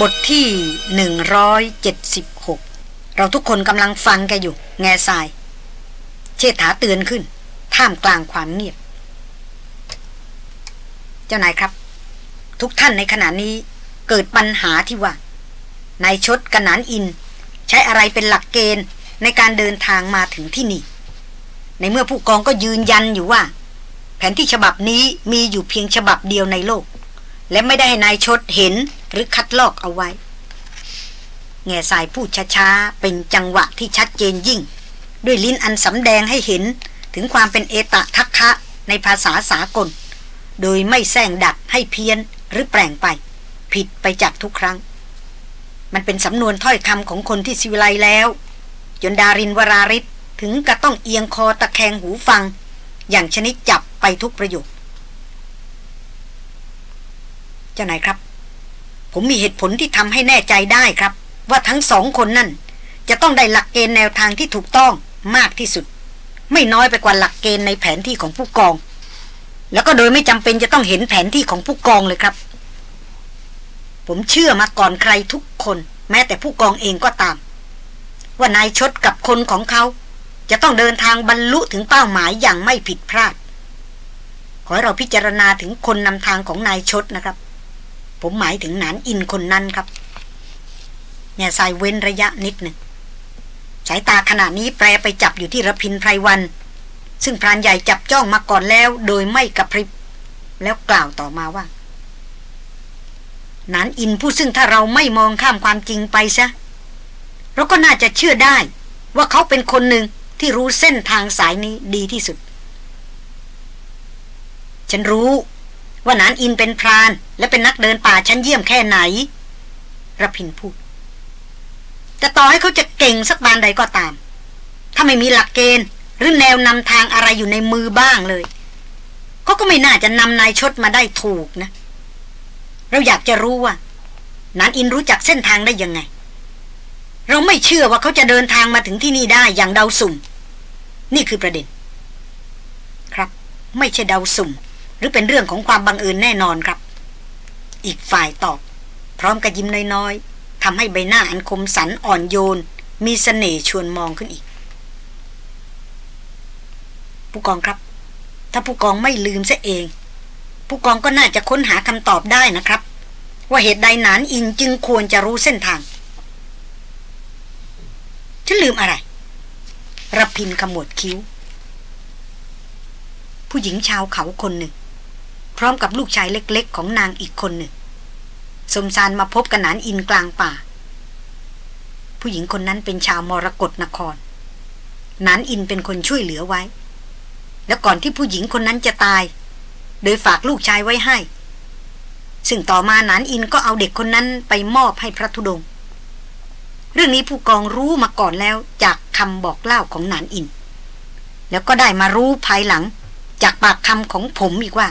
บทที่ 176 เราทุกคนกำลังฟังแกอยู่ แง่ทราย เชษฐาเตือนขึ้น ท่ามกลางความเงียบ เจ้านายครับ ทุกท่านในขณะนี้เกิดปัญหาที่ว่านายชดกระนานอิน ใช้อะไรเป็นหลักเกณฑ์ในการเดินทางมาถึงที่นี่ ในเมื่อผู้กองก็ยืนยันอยู่ว่า แผนที่ฉบับนี้มีอยู่เพียงฉบับเดียวในโลก และไม่ได้ให้นายชดเห็น หรือคัดลอกเอาไว้ แง่สายพูดช้าๆ เป็นจังหวะที่ชัดเจนยิ่ง ด้วยลิ้นอันสำแดงให้เห็นถึงความเป็นเอตะทักคะในภาษาสากล โดยไม่แซงดัดให้เพี้ยนหรือแปลงไป ผิดไปจากทุกครั้ง มันเป็นสำนวนถ้อยคำของคนที่สิวิไลแล้ว จนดารินวราริศถึงกระต้องเอียงคอตะแคงหูฟัง อย่างชนิดจับไปทุกประโยค เจ้านายครับ ผมมีเหตุผลที่ทำให้แน่ใจได้ครับ ว่าทั้งสองคนนั่น จะต้องได้หลักเกณฑ์แนวทางที่ถูกต้องมากที่สุด ไม่น้อยไปกว่าหลักเกณฑ์ในแผนที่ของผู้กอง แล้วก็โดยไม่จำเป็นจะต้องเห็นแผนที่ของผู้กองเลยครับ ผมเชื่อมาก่อนใครทุกคน แม้แต่ผู้กองเองก็ตาม ว่านายชดกับคนของเขา จะต้องเดินทางบรรลุถึงเป้าหมายอย่างไม่ผิดพลาดขอให้เราพิจารณาถึงคนนำทางของนายชดนะครับ ผมหมายถึงนานอินคนนั้นครับ แง่สายเว้นระยะนิดหนึ่งสายตาขณะนี้แปรไปจับอยู่ที่ระพินไพรวัน ซึ่งพรานใหญ่จับจ้องมาก่อนแล้ว โดยไม่กระพริบ แล้วกล่าวต่อมาว่านานอินผู้ซึ่งถ้าเราไม่มองข้ามความจริงไปซะเราก็น่าจะเชื่อได้ ว่าเขาเป็นคนหนึ่งที่รู้เส้นทางสายนี้ดีที่สุด ฉันรู้ ว่านานอินเป็นพราน และเป็นนักเดินป่าชั้นเยี่ยมแค่ไหนระพินพูดจะต่อให้เขาจะเก่งสักบานใดก็ตาม ถ้าไม่มีหลักเกณฑ์ หรือแนวนำทางอะไรอยู่ในมือบ้างเลยเขาก็ไม่น่าจะนำนายชดมาได้ถูกนะ เราอยากจะรู้ว่านานอินรู้จักเส้นทางได้ยังไง เราไม่เชื่อว่าเขาจะเดินทางมาถึงที่นี่ได้อย่างเดาสุ่ม นี่คือประเด็น ครับ ไม่ใช่เดาสุ่ม หรือเป็นเรื่องของความบังเอิญแน่นอนครับ อีกฝ่ายตอบ พร้อมกับยิ้มน้อยๆทำให้ใบหน้าอันคมสันอ่อนโยน มีสเสน่ห์ชวนมองขึ้นอีก ผู้กองครับ ถ้าผู้กองไม่ลืมซะเอง ผู้กองก็น่าจะค้นหาคำตอบได้นะครับ ว่าเหตุใดหนานอินจึงควรจะรู้เส้นทางฉันลืมอะไรรพินขมวดคิ้ว ผู้หญิงชาวเขาคนหนึ่ง พร้อมกับลูกชายเล็กๆ ของนางอีกคนหนึ่ง สมสารมาพบกันนานอินกลางป่า ผู้หญิงคนนั้นเป็นชาวมรกรนครนานอินเป็นคนช่วยเหลือไว้ แล้วก่อนที่ผู้หญิงคนนั้นจะตาย โดยฝากลูกชายไว้ให้ ซึ่งต่อมานานอินก็เอาเด็กคนนั้นไปมอบให้พระธุดง เรื่องนี้ผู้กองรู้มาก่อนแล้วจากคำบอกเล่าของนานอิน แล้วก็ได้มารู้ภายหลังจากปากคำของผมอีกว่า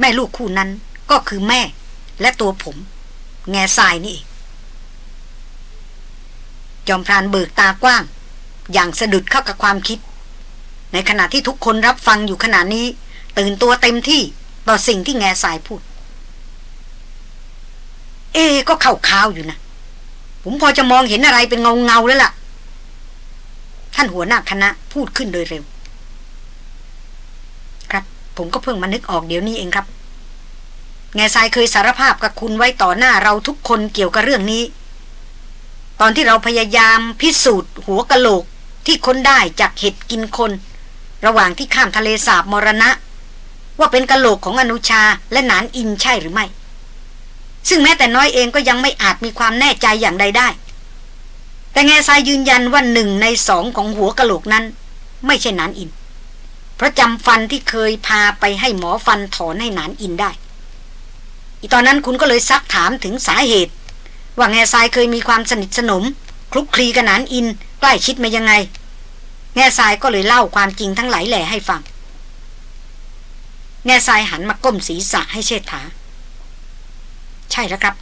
แม่ลูกคู่นั้นก็คือแม่และตัวผม แง่ทรายนี่เองจอมพรานเบิกตากว้าง อย่างสะดุดเข้ากับความคิด ในขณะที่ทุกคนรับฟังอยู่ขณะนี้ ตื่นตัวเต็มที่ต่อสิ่งที่แง่ทรายพูด เอ ก็เข้าข่าวอยู่นะ ผมพอจะมองเห็นอะไรเป็นเงาเงาแล้วล่ะ ท่านหัวหน้าคณะพูดขึ้นโดยเร็ว ผมก็เพิ่งมานึกออกเดี๋ยวนี้เองครับ แง่ทรายเคยสารภาพกับคุณไว้ต่อหน้าเราทุกคนเกี่ยวกับเรื่องนี้ ตอนที่เราพยายามพิสูจน์ หัวกะโหลกที่ค้นได้จากเห็ดกินคน ระหว่างที่ข้ามทะเลสาบมรณะ ว่าเป็นกะโหลกของอนุชาและนานอินใช่หรือไม่ ซึ่งแม้แต่น้อยเองก็ยังไม่อาจมีความแน่ใจอย่างใดได้ แต่แง่ทรายยืนยันว่าหนึ่งในสองของหัวกะโหลกนั้น ไม่ใช่นานอิน เพราะจำฟันที่เคยพาไปให้หมอฟันถอนให้หนานอินได้ อีตอนนั้นคุณก็เลยซักถามถึงสาเหตุ ว่าแง่ทรายเคยมีความสนิทสนม คลุกคลีกันนานอิน ใกล้ชิดมายังไง แง่ทรายก็เลยเล่าความจริงทั้งหลายแหล่ให้ฟัง แง่ทรายหันมาก้มศีรษะให้เชษฐา ใช่แล้วครับ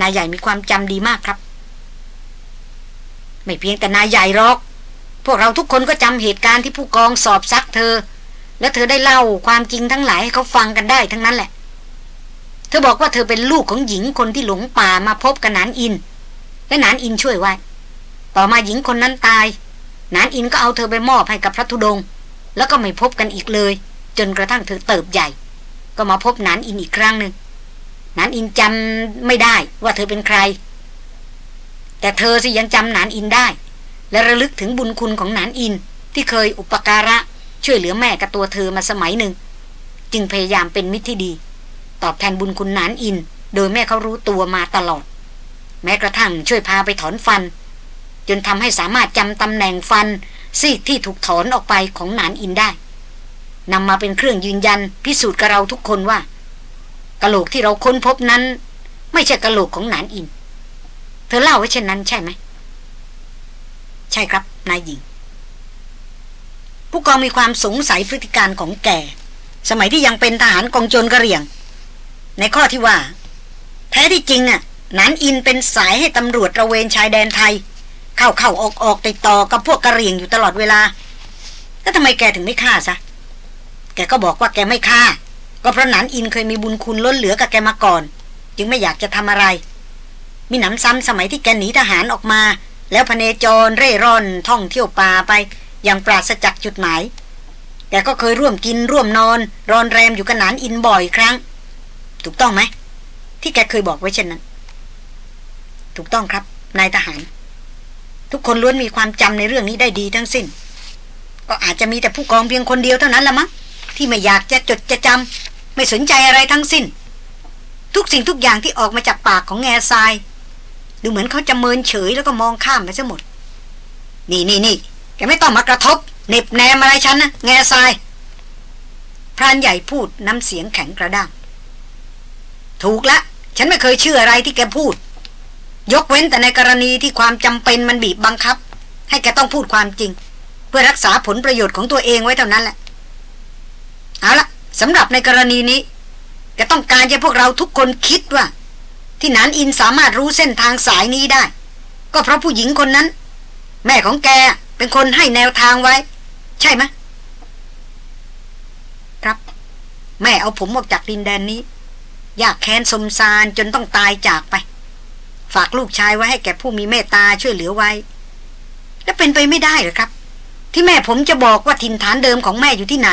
นายใหญ่มีความจำดีมากครับ ไม่เพียงแต่นายใหญ่หรอกพวกเราทุกคนก็จำเหตุการณ์ที่ผู้กองสอบซักเธอ และเธอได้เล่าความจริงทั้งหลายให้เขาฟังกันได้ทั้งนั้นแหละ เธอบอกว่าเธอเป็นลูกของหญิงคนที่หลงป่ามาพบกับนานอิน และนานอินช่วยไว้ ต่อมาหญิงคนนั้นตาย นานอินก็เอาเธอไปมอบให้กับพระธุดง แล้วก็ไม่พบกันอีกเลย จนกระทั่งเธอเติบใหญ่ ก็มาพบนานอินอีกครั้งหนึ่งนานอินจำไม่ได้ว่าเธอเป็นใคร แต่เธอสิยังจำนานอินได้ และระลึกถึงบุญคุณของนานอินที่เคยอุปการะ ช่วยเหลือแม่กับตัวเธอมาสมัยหนึ่ง จึงพยายามเป็นมิตรที่ดี ตอบแทนบุญคุณนานอิน โดยแม่เขารู้ตัวมาตลอด แม้กระทั่งช่วยพาไปถอนฟัน จนทำให้สามารถจำตำแหน่งฟันซีกที่ถูกถอนออกไปของนานอินได้นำมาเป็นเครื่องยืนยันพิสูจน์กับเราทุกคนว่ากะโหลกที่เราค้นพบนั้น ไม่ใช่กะโหลกของนานอิน เธอเล่าไว้เช่นนั้นใช่ไหม ใช่ครับนายหญิง ผู้กองมีความสงสัยพฤติการของแก สมัยที่ยังเป็นทหารกองโจรกระเรียง ในข้อที่ว่า แท้ที่จริงน่ะนันอินเป็นสายให้ตำรวจระเวนชายแดนไทย เข้าเข้าออกออกติดต่อกับพวกกระเรียงอยู่ตลอดเวลาแล้วทำไมแกถึงไม่ฆ่าซะแกก็บอกว่าแกไม่ฆ่า ก็เพราะนันอินเคยมีบุญคุณล้นเหลือกับแกมาก่อน จึงไม่อยากจะทำอะไร มีหนำซ้ำสมัยที่แกหนีทหารออกมา แล้วพเนจรเร่ร่อนท่องเที่ยวป่าไป อย่างปราศจากจุดหมายแกก็เคยร่วมกินร่วมนอน รอนแรมอยู่กับนันอินบ่อยครั้ง ถูกต้องไหม ที่แกเคยบอกไว้เช่นนั้น ถูกต้องครับ นายทหาร ทุกคนล้วนมีความจำในเรื่องนี้ได้ดีทั้งสิ้น ก็อาจจะมีแต่ผู้กองเพียงคนเดียวเท่านั้นละมั้งที่ไม่อยากจะจดจะจำไม่สนใจอะไรทั้งสิ้น ทุกสิ่งทุกอย่างที่ออกมาจากปากของแง่ทราย ดูเหมือนเขาจะเมินเฉยแล้วก็มองข้ามไปซะหมด นี่นี่นี่ แกไม่ต้องมากระทบเน็บแนมอะไรฉันนะแง่ทราย พรานใหญ่พูดน้ำเสียงแข็งกระด้างถูกละ ฉันไม่เคยเชื่ออะไรที่แกพูด ยกเว้นแต่ในกรณีที่ความจำเป็นมันบีบบังคับ ให้แกต้องพูดความจริง เพื่อรักษาผลประโยชน์ของตัวเองไว้เท่านั้นแหละ เอาละสำหรับในกรณีนี้แกต้องการให้พวกเราทุกคนคิดว่า ที่นานอินสามารถรู้เส้นทางสายนี้ได้ ก็เพราะผู้หญิงคนนั้น แม่ของแกเป็นคนให้แนวทางไว้ ใช่ไหมครับ แม่เอาผมออกจากดินแดนนี้อยากแค้นสมสารจนต้องตายจากไป ฝากลูกชายไว้ให้แก่ผู้มีเมตตาช่วยเหลือไว้ และเป็นไปไม่ได้หรอครับ ที่แม่ผมจะบอกว่าถิ่นฐานเดิมของแม่อยู่ที่ไหน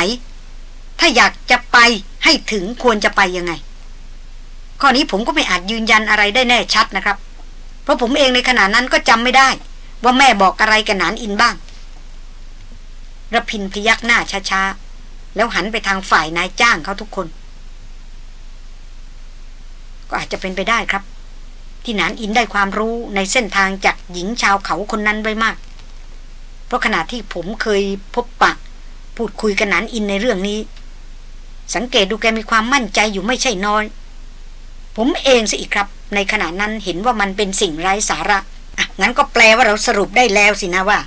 ถ้าอยากจะไปให้ถึงควรจะไปยังไง ข้อนี้ผมก็ไม่อาจยืนยันอะไรได้แน่ชัดนะครับ เพราะผมเองในขณะนั้นก็จำไม่ได้ ว่าแม่บอกอะไรกับนานอินบ้างระพินพยักหน้าช้าๆ แล้วหันไปทางฝ่ายนายจ้างเขาทุกคน ก็อาจจะเป็นไปได้ครับ ที่นานอินได้ความรู้ในเส้นทางจากหญิงชาวเขาคนนั้นไว้มาก เพราะขณะที่ผมเคยพบปะ พูดคุยกับนานอินในเรื่องนี้ สังเกตดูแกมีความมั่นใจอยู่ไม่ใช่น้อย ผมเองสิอีกครับ ในขณะนั้นเห็นว่ามันเป็นสิ่งไร้สาระ อะงั้นก็แปลว่าเราสรุปได้แล้วสินะว่า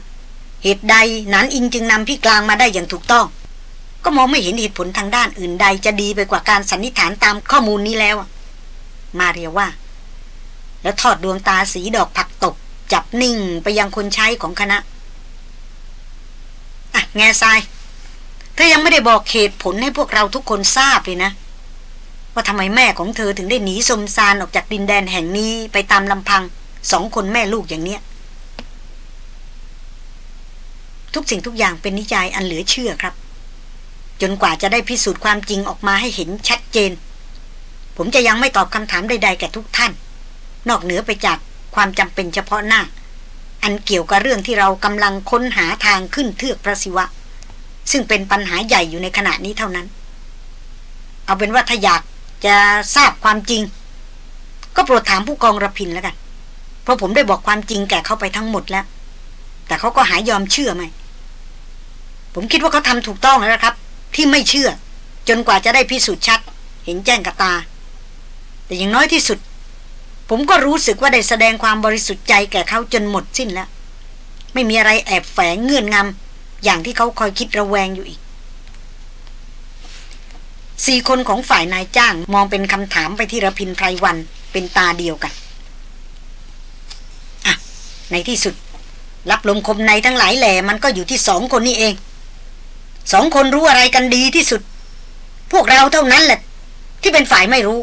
เหตุใดนันอินจึงนำพี่กลางมาได้อย่างถูกต้อง ก็มองไม่เห็นเหตุผลทางด้านอื่นใดจะดีไปกว่าการสันนิษฐานตามข้อมูลนี้แล้ว มาเรียว่า แล้วทอดดวงตาสีดอกผักตกจับนิ่งไปยังคนใช้ของคณะอะแง่ทรายเธอยังไม่ได้บอกเหตุผลให้พวกเราทุกคนทราบเลยนะ ว่าทำไมแม่ของเธอถึงได้หนีสมซานออกจากดินแดนแห่งนี้ไปตามลำพัง สองคนแม่ลูกอย่างเนี้ย ทุกสิ่งทุกอย่างเป็นนิจายอันเหลือเชื่อครับ จนกว่าจะได้พิสูจน์ความจริงออกมาให้เห็นชัดเจน ผมจะยังไม่ตอบคำถามใดๆแก่ทุกท่าน นอกเหนือไปจากความจำเป็นเฉพาะหน้า อันเกี่ยวกับเรื่องที่เรากำลังค้นหาทางขึ้นเทือกพระศิวะ ซึ่งเป็นปัญหาใหญ่อยู่ในขณะนี้เท่านั้น เอาเป็นว่าถ้าอยากจะทราบความจริง ก็โปรดถามผู้กองระพินแล้วกัน เพราะผมได้บอกความจริงแก่เขาไปทั้งหมดแล้ว แต่เขาก็หายยอมเชื่อไหม ผมคิดว่าเขาทำถูกต้องแล้วครับ ที่ไม่เชื่อ จนกว่าจะได้พิสูจน์ชัด เห็นแจ้งกับตา แต่อย่างน้อยที่สุด ผมก็รู้สึกว่าได้แสดงความบริสุทธิ์ใจแก่เขาจนหมดสิ้นแล้ว ไม่มีอะไรแอบแฝงเงื่อนงำอย่างที่เขาคอยคิดระแวงอยู่อีกสี่คนของฝ่ายนายจ้างมองเป็นคำถามไปที่ระพินไพรวันเป็นตาเดียวกัน ในที่สุด รับลมคมในทั้งหลายแหล่มันก็อยู่ที่สองคนนี้เอง สองคนรู้อะไรกันดีที่สุด พวกเราเท่านั้นแหละ ที่เป็นฝ่ายไม่รู้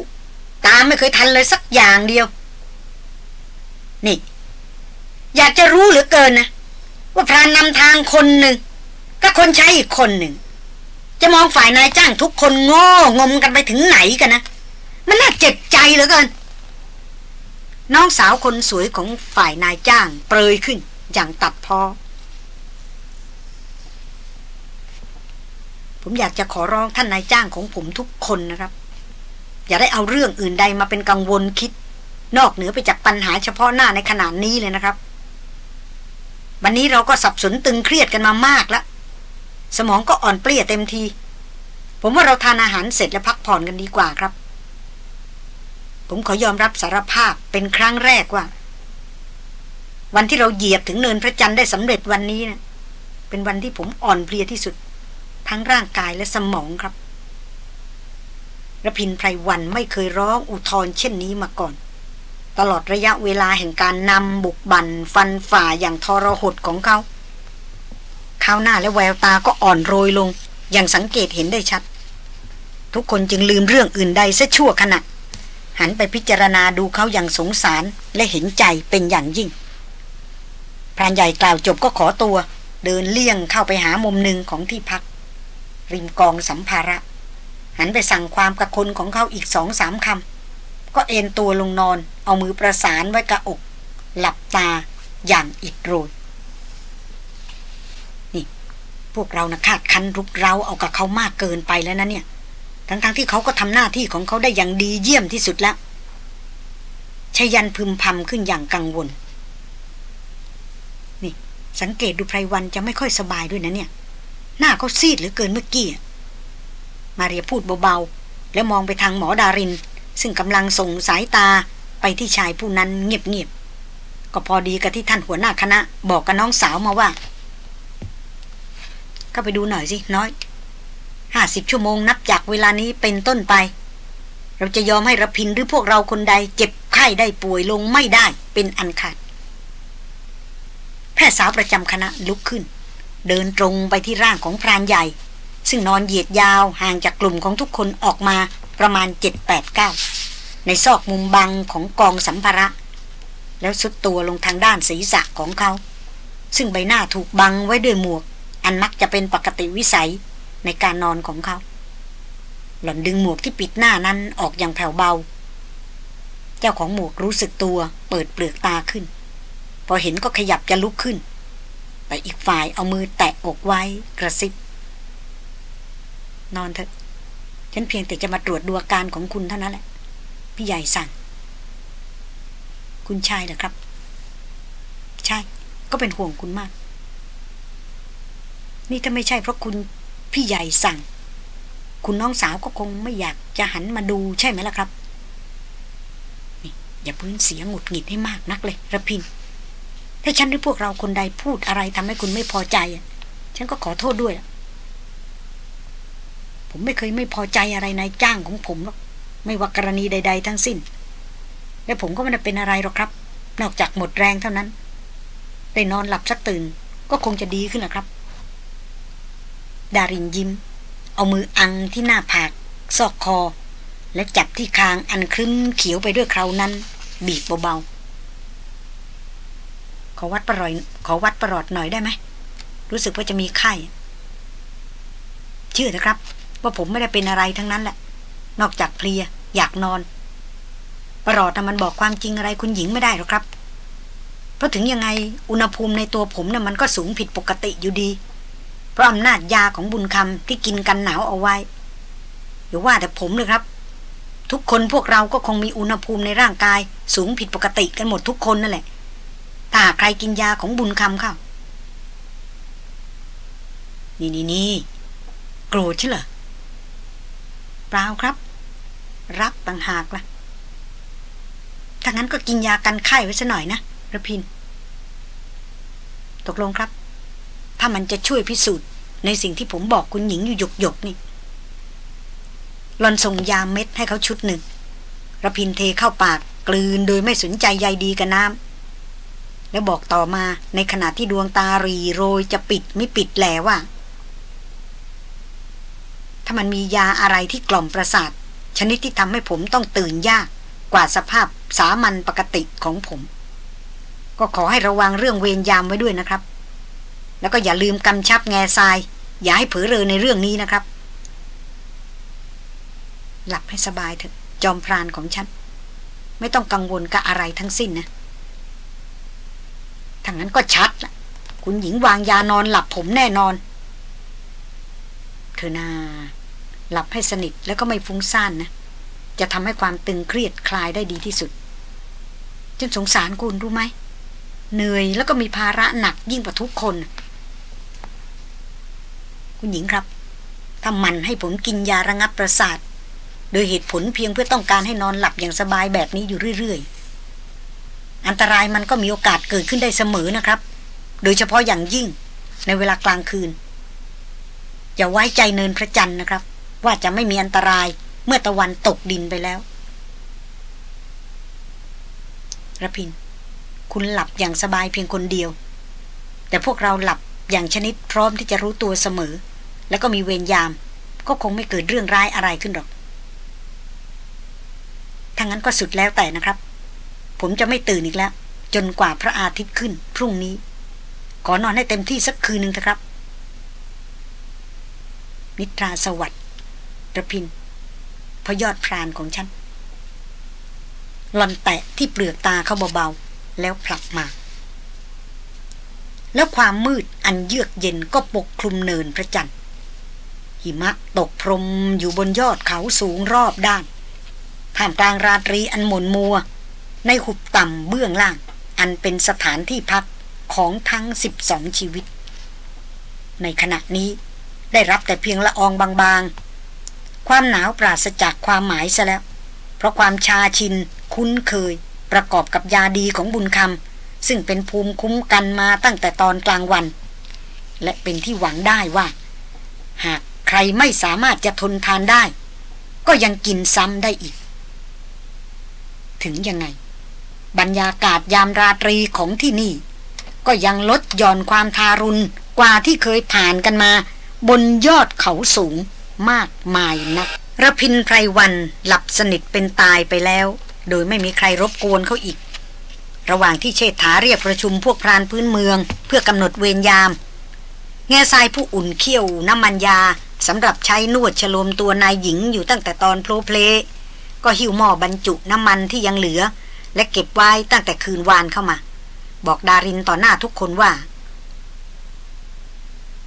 ตามไม่เคยทันเลยสักอย่างเดียว นี่ อยากจะรู้เหลือเกินนะว่าพรานนำทางคนหนึ่งกับคนใช้อีกคนหนึ่ง จะมองฝ่ายนายจ้างทุกคนโง่งมกันไปถึงไหนกันนะ มันน่าเจ็บใจเหลือเกิน น้องสาวคนสวยของฝ่ายนายจ้างเปรยขึ้นอย่างตัดพอ ผมอยากจะขอร้องท่านนายจ้างของผมทุกคนนะครับ อย่าได้เอาเรื่องอื่นใดมาเป็นกังวลคิด นอกเหนือไปจากปัญหาเฉพาะหน้าในขณะนี้เลยนะครับ วันนี้เราก็สับสนตึงเครียดกันมามากแล้วสมองก็อ่อนเปลี้ยเต็มที ผมว่าเราทานอาหารเสร็จแล้วพักผ่อนกันดีกว่าครับ ผมขอยอมรับสารภาพเป็นครั้งแรกว่า วันที่เราเหยียบถึงเนินพระจันทร์ได้สำเร็จวันนี้นะเป็นวันที่ผมอ่อนเพลียที่สุด ทั้งร่างกายและสมองครับระพินไพรวันไม่เคยร้องอุทธรเช่นนี้มาก่อน ตลอดระยะเวลาแห่งการนำบุกบันฟันฝ่าอย่างทรหดของเขาข้าวหน้าและแววตาก็อ่อนโรยลง อย่างสังเกตเห็นได้ชัด ทุกคนจึงลืมเรื่องอื่นใดซะชั่วขณะ หันไปพิจารณาดูเขาอย่างสงสารและเห็นใจเป็นอย่างยิ่งพรานใหญ่กล่าวจบก็ขอตัว เดินเลี่ยงเข้าไปหามุมหนึ่งของที่พัก ริมกองสัมภาระ หันไปสั่งความกับคนของเขาอีกสองสามคำก็เอนตัวลงนอน เอามือประสานไว้กับอก หลับตาอย่างอิดโรยนี่ พวกเรานะคาดคันรุกเราเอากับเขามากเกินไปแล้วนะเนี่ย ทั้งๆทที่เขาก็ทำหน้าที่ของเขาได้อย่างดีเยี่ยมที่สุดแล้วชยันพึมพำขึ้นอย่างกังวล นี่ สังเกตดูไพรวันจะไม่ค่อยสบายด้วยนะเนี่ย หน้าเขาซีดเหลือเกินเมื่อกี้ มาเรียพูดเบาๆ แล้วมองไปทางหมอดาริน ซึ่งกำลังส่งสายตาไปที่ชายผู้นั้นเงียบๆ ก็พอดีกับที่ท่านหัวหน้าคณะ บอกกับน้องสาวมาว่า ก็ไปดูหน่อยสิน้อย ห้าสิบชั่วโมงนับจากเวลานี้เป็นต้นไป เราจะยอมให้ระพินหรือพวกเราคนใด เจ็บไข้ได้ป่วยลงไม่ได้เป็นอันขาด แพทย์สาวประจำคณะลุกขึ้น เดินตรงไปที่ร่างของพรานใหญ่ ซึ่งนอนเหยียดยาวห่างจากกลุ่มของทุกคนออกมาประมาณเจ็ดแปดเก้าในซอกมุมบังของกองสัมภาระ แล้วสุดตัวลงทางด้านศีรษะของเขา ซึ่งใบหน้าถูกบังไว้ด้วยหมวก อันมักจะเป็นปกติวิสัย ในการนอนของเขา หล่อนดึงหมวกที่ปิดหน้านั้นออกอย่างแผ่วเบา เจ้าของหมวกรู้สึกตัวเปิดเปลือกตาขึ้น พอเห็นก็ขยับจะลุกขึ้น แต่อีกฝ่ายเอามือแตะอกไว้กระซิบ นอนเถอะ ฉันเพียงแต่จะมาตรวจดูอาการของคุณเท่านั้นแหละ พี่ใหญ่สั่ง คุณชายเหรอครับ ใช่ ก็เป็นห่วงคุณมากนี่ถ้าไม่ใช่เพราะคุณ พี่ใหญ่สั่ง คุณน้องสาวก็คงไม่อยากจะหันมาดูใช่ไหมล่ะครับนี่อย่าพื้นเสียงหงุดหงิดให้มากนักเลยระพิน ถ้าฉันหรือพวกเราคนใดพูดอะไรทำให้คุณไม่พอใจฉันก็ขอโทษด้วย ผมไม่เคยไม่พอใจอะไรนายจ้างของผมหรอกไม่ว่ากรณีใด ๆ ทั้งสิ้น และผมก็ไม่ได้เป็นอะไรหรอกครับ นอกจากหมดแรงเท่านั้น ได้นอนหลับสักตื่นก็คงจะดีขึ้นแหละครับ ดารินยิ้ม เอามืออังที่หน้าผาก ซอกคอ และจับที่คางอันครึ้มเขียวไปด้วยคราวนั้น บีบเบาๆ ขอวัดประหลอดขอวัดประหลอดหน่อยได้ไหม รู้สึกว่าจะมีไข้ เชื่อนะครับ ว่าผมไม่ได้เป็นอะไรทั้งนั้นแหละ นอกจากเพลีย อยากนอน ประหลอดมันบอกความจริงอะไรคุณหญิงไม่ได้หรอกครับ เพราะถึงยังไงอุณหภูมิในตัวผมนะ่ะมันก็สูงผิดปกติอยู่ดี เพราะอำนาจยาของบุญคำที่กินกันหนาวเอาไว้อย่าว่าแต่ผมเลยครับ ทุกคนพวกเราก็คงมีอุณหภูมิในร่างกาย สูงผิดปกติกันหมดทุกคนนั่นแหละถ้าใครกินยาของบุญคำเข้านี่นี่นี่โกรธใช่เหรอเปล่าครับ รักต่างหากละ่ะถ้างั้นก็กินยากันไข้ไว้ซะหน่อยนะระพิน ตกลงครับ ถ้ามันจะช่วยพิสูจน์ ในสิ่งที่ผมบอกคุณหญิงอยู่หยกหยกนี่หลอนส่งยาเม็ดให้เขาชุดหนึ่งระพินเทเข้าปากกลืนโดยไม่สนใจใยดีกับน้ำแล้วบอกต่อมาในขณะที่ดวงตารีโรยจะปิดไม่ปิดแล้ว่า ถ้ามันมียาอะไรที่กล่อมประสาท ชนิดที่ทำให้ผมต้องตื่นยากกว่าสภาพสามัญปกติของผม ก็ขอให้ระวังเรื่องเวรยามไว้ด้วยนะครับ แล้วก็อย่าลืมกำชับแง่ทราย อย่าให้เผลอเรอในเรื่องนี้นะครับ หลับให้สบายเถอะ จอมพรานของฉัน ไม่ต้องกังวลกับอะไรทั้งสิ้นนะทางนั้นก็ชัดละคุณหญิงวางยานอนหลับผมแน่นอน เธอนาหลับให้สนิทแล้วก็ไม่ฟุ้งซ่านนะ จะทำให้ความตึงเครียดคลายได้ดีที่สุดจนสงสารคุณรู้ไหมเหนื่อยแล้วก็มีภาระหนักยิ่งกว่าทุกคน คุณหญิงครับถ้ามันให้ผมกินยาระงับประสาท โดยเหตุผลเพียงเพื่อต้องการให้นอนหลับอย่างสบายแบบนี้อยู่เรื่อยๆ อันตรายมันก็มีโอกาสเกิดขึ้นได้เสมอนะครับ โดยเฉพาะอย่างยิ่งในเวลากลางคืน อย่าไว้ใจเนินพระจันทร์นะครับ ว่าจะไม่มีอันตรายเมื่อตะวันตกดินไปแล้วระพิน คุณหลับอย่างสบายเพียงคนเดียว แต่พวกเราหลับอย่างชนิดพร้อมที่จะรู้ตัวเสมอ แล้วก็มีเวรยาม ก็คงไม่เกิดเรื่องร้ายอะไรขึ้นหรอกถ้างั้นก็สุดแล้วแต่นะครับ ผมจะไม่ตื่นอีกแล้ว จนกว่าพระอาทิตย์ขึ้น พรุ่งนี้ ขอนอนให้เต็มที่สักคืนหนึ่งเถอะครับ นิทราสวัสดิ์ระพินพยอดพรานของฉันหลอนแตะที่เปลือกตาเขาเบาๆ แล้วผลักมา แล้วความมืดอันเยือกเย็นก็ปกคลุมเนินพระจันทร์ หิมะตกพรมอยู่บนยอดเขาสูงรอบด้านท่ามกลางราตรีอันหม่นมัว ในหุบต่ำเบื้องล่าง อันเป็นสถานที่พักของทั้งสิบสองชีวิต ในขณะนี้ได้รับแต่เพียงละอองบางๆ ความหนาวปราศจากความหมายซะแล้ว เพราะความชาชิน คุ้นเคย ประกอบกับยาดีของบุญคำซึ่งเป็นภูมิคุ้มกันมาตั้งแต่ตอนกลางวัน และเป็นที่หวังได้ว่า หาก ใครไม่สามารถจะทนทานได้ ก็ยังกินซ้ำได้อีก ถึงยังไง บรรยากาศยามราตรีของที่นี่ ก็ยังลดหย่อนความทารุณกว่าที่เคยผ่านกันมา บนยอดเขาสูงมากมายนักระพินไพรวันหลับสนิทเป็นตายไปแล้ว โดยไม่มีใครรบกวนเขาอีก ระหว่างที่เชษฐาเรียกประชุมพวกพรานพื้นเมือง เพื่อกำหนดเวรยาม แง่ทรายผู้อุ่นเขี้ยวน้ำมันยา สำหรับใช้นวดฉลมตัวนายหญิงอยู่ตั้งแต่ตอนโพลเพลก็หิวหม้อบรรจุน้ำมันที่ยังเหลือ และเก็บไว้ตั้งแต่คืนวานเข้ามา บอกดารินต่อหน้าทุกคนว่า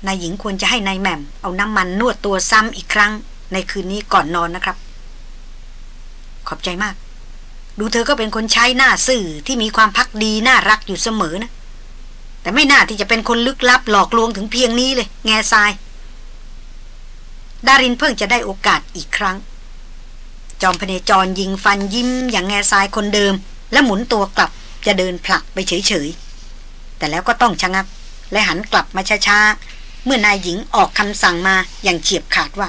นายหญิงควรจะให้นายแหม่ม เอาน้ำมันนวดตัวซ้ำอีกครั้ง ในคืนนี้ก่อนนอนนะครับ ขอบใจมาก ดูเธอก็เป็นคนใช้หน้าซื่อที่มีความพักดีน่ารักอยู่เสมอนะ แต่ไม่น่าที่จะเป็นคนลึกลับหลอกลวงถึงเพียงนี้เลย แง่ทราย ดารินเพิ่งจะได้โอกาสอีกครั้ง จอมพเนจรยิงฟันยิ้มอย่างแง่ทรายคนเดิม และหมุนตัวกลับจะเดินผลักไปเฉยๆ แต่แล้วก็ต้องชะงัก และหันกลับมาช้าๆ เมื่อนายหญิงออกคำสั่งมาอย่างเฉียบขาดว่า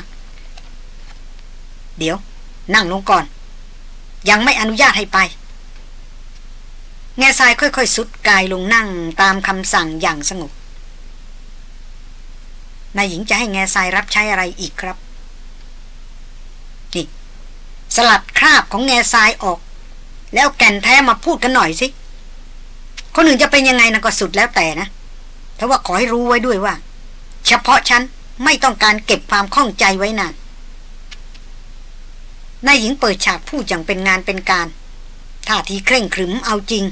เดี๋ยว นั่งลงก่อน ยังไม่อนุญาตให้ไป แง่ทรายค่อยๆ สุดกายลงนั่งตามคำสั่งอย่างสงบ นายหญิงจะให้แง่ทรายรับใช้อะไรอีกครับนี่สลัดคราบของแง่ทรายออก แล้วแก่นแท้มาพูดกันหน่อยสิ คนอื่นจะเป็นยังไงนะก็สุดแล้วแต่นะแต่ว่าขอให้รู้ไว้ด้วยว่า เฉพาะฉันไม่ต้องการเก็บความข้องใจไว้นานนายหญิงเปิดฉากพูดอย่างเป็นงานเป็นการท่าทีเคร่งขรึมเอาจริง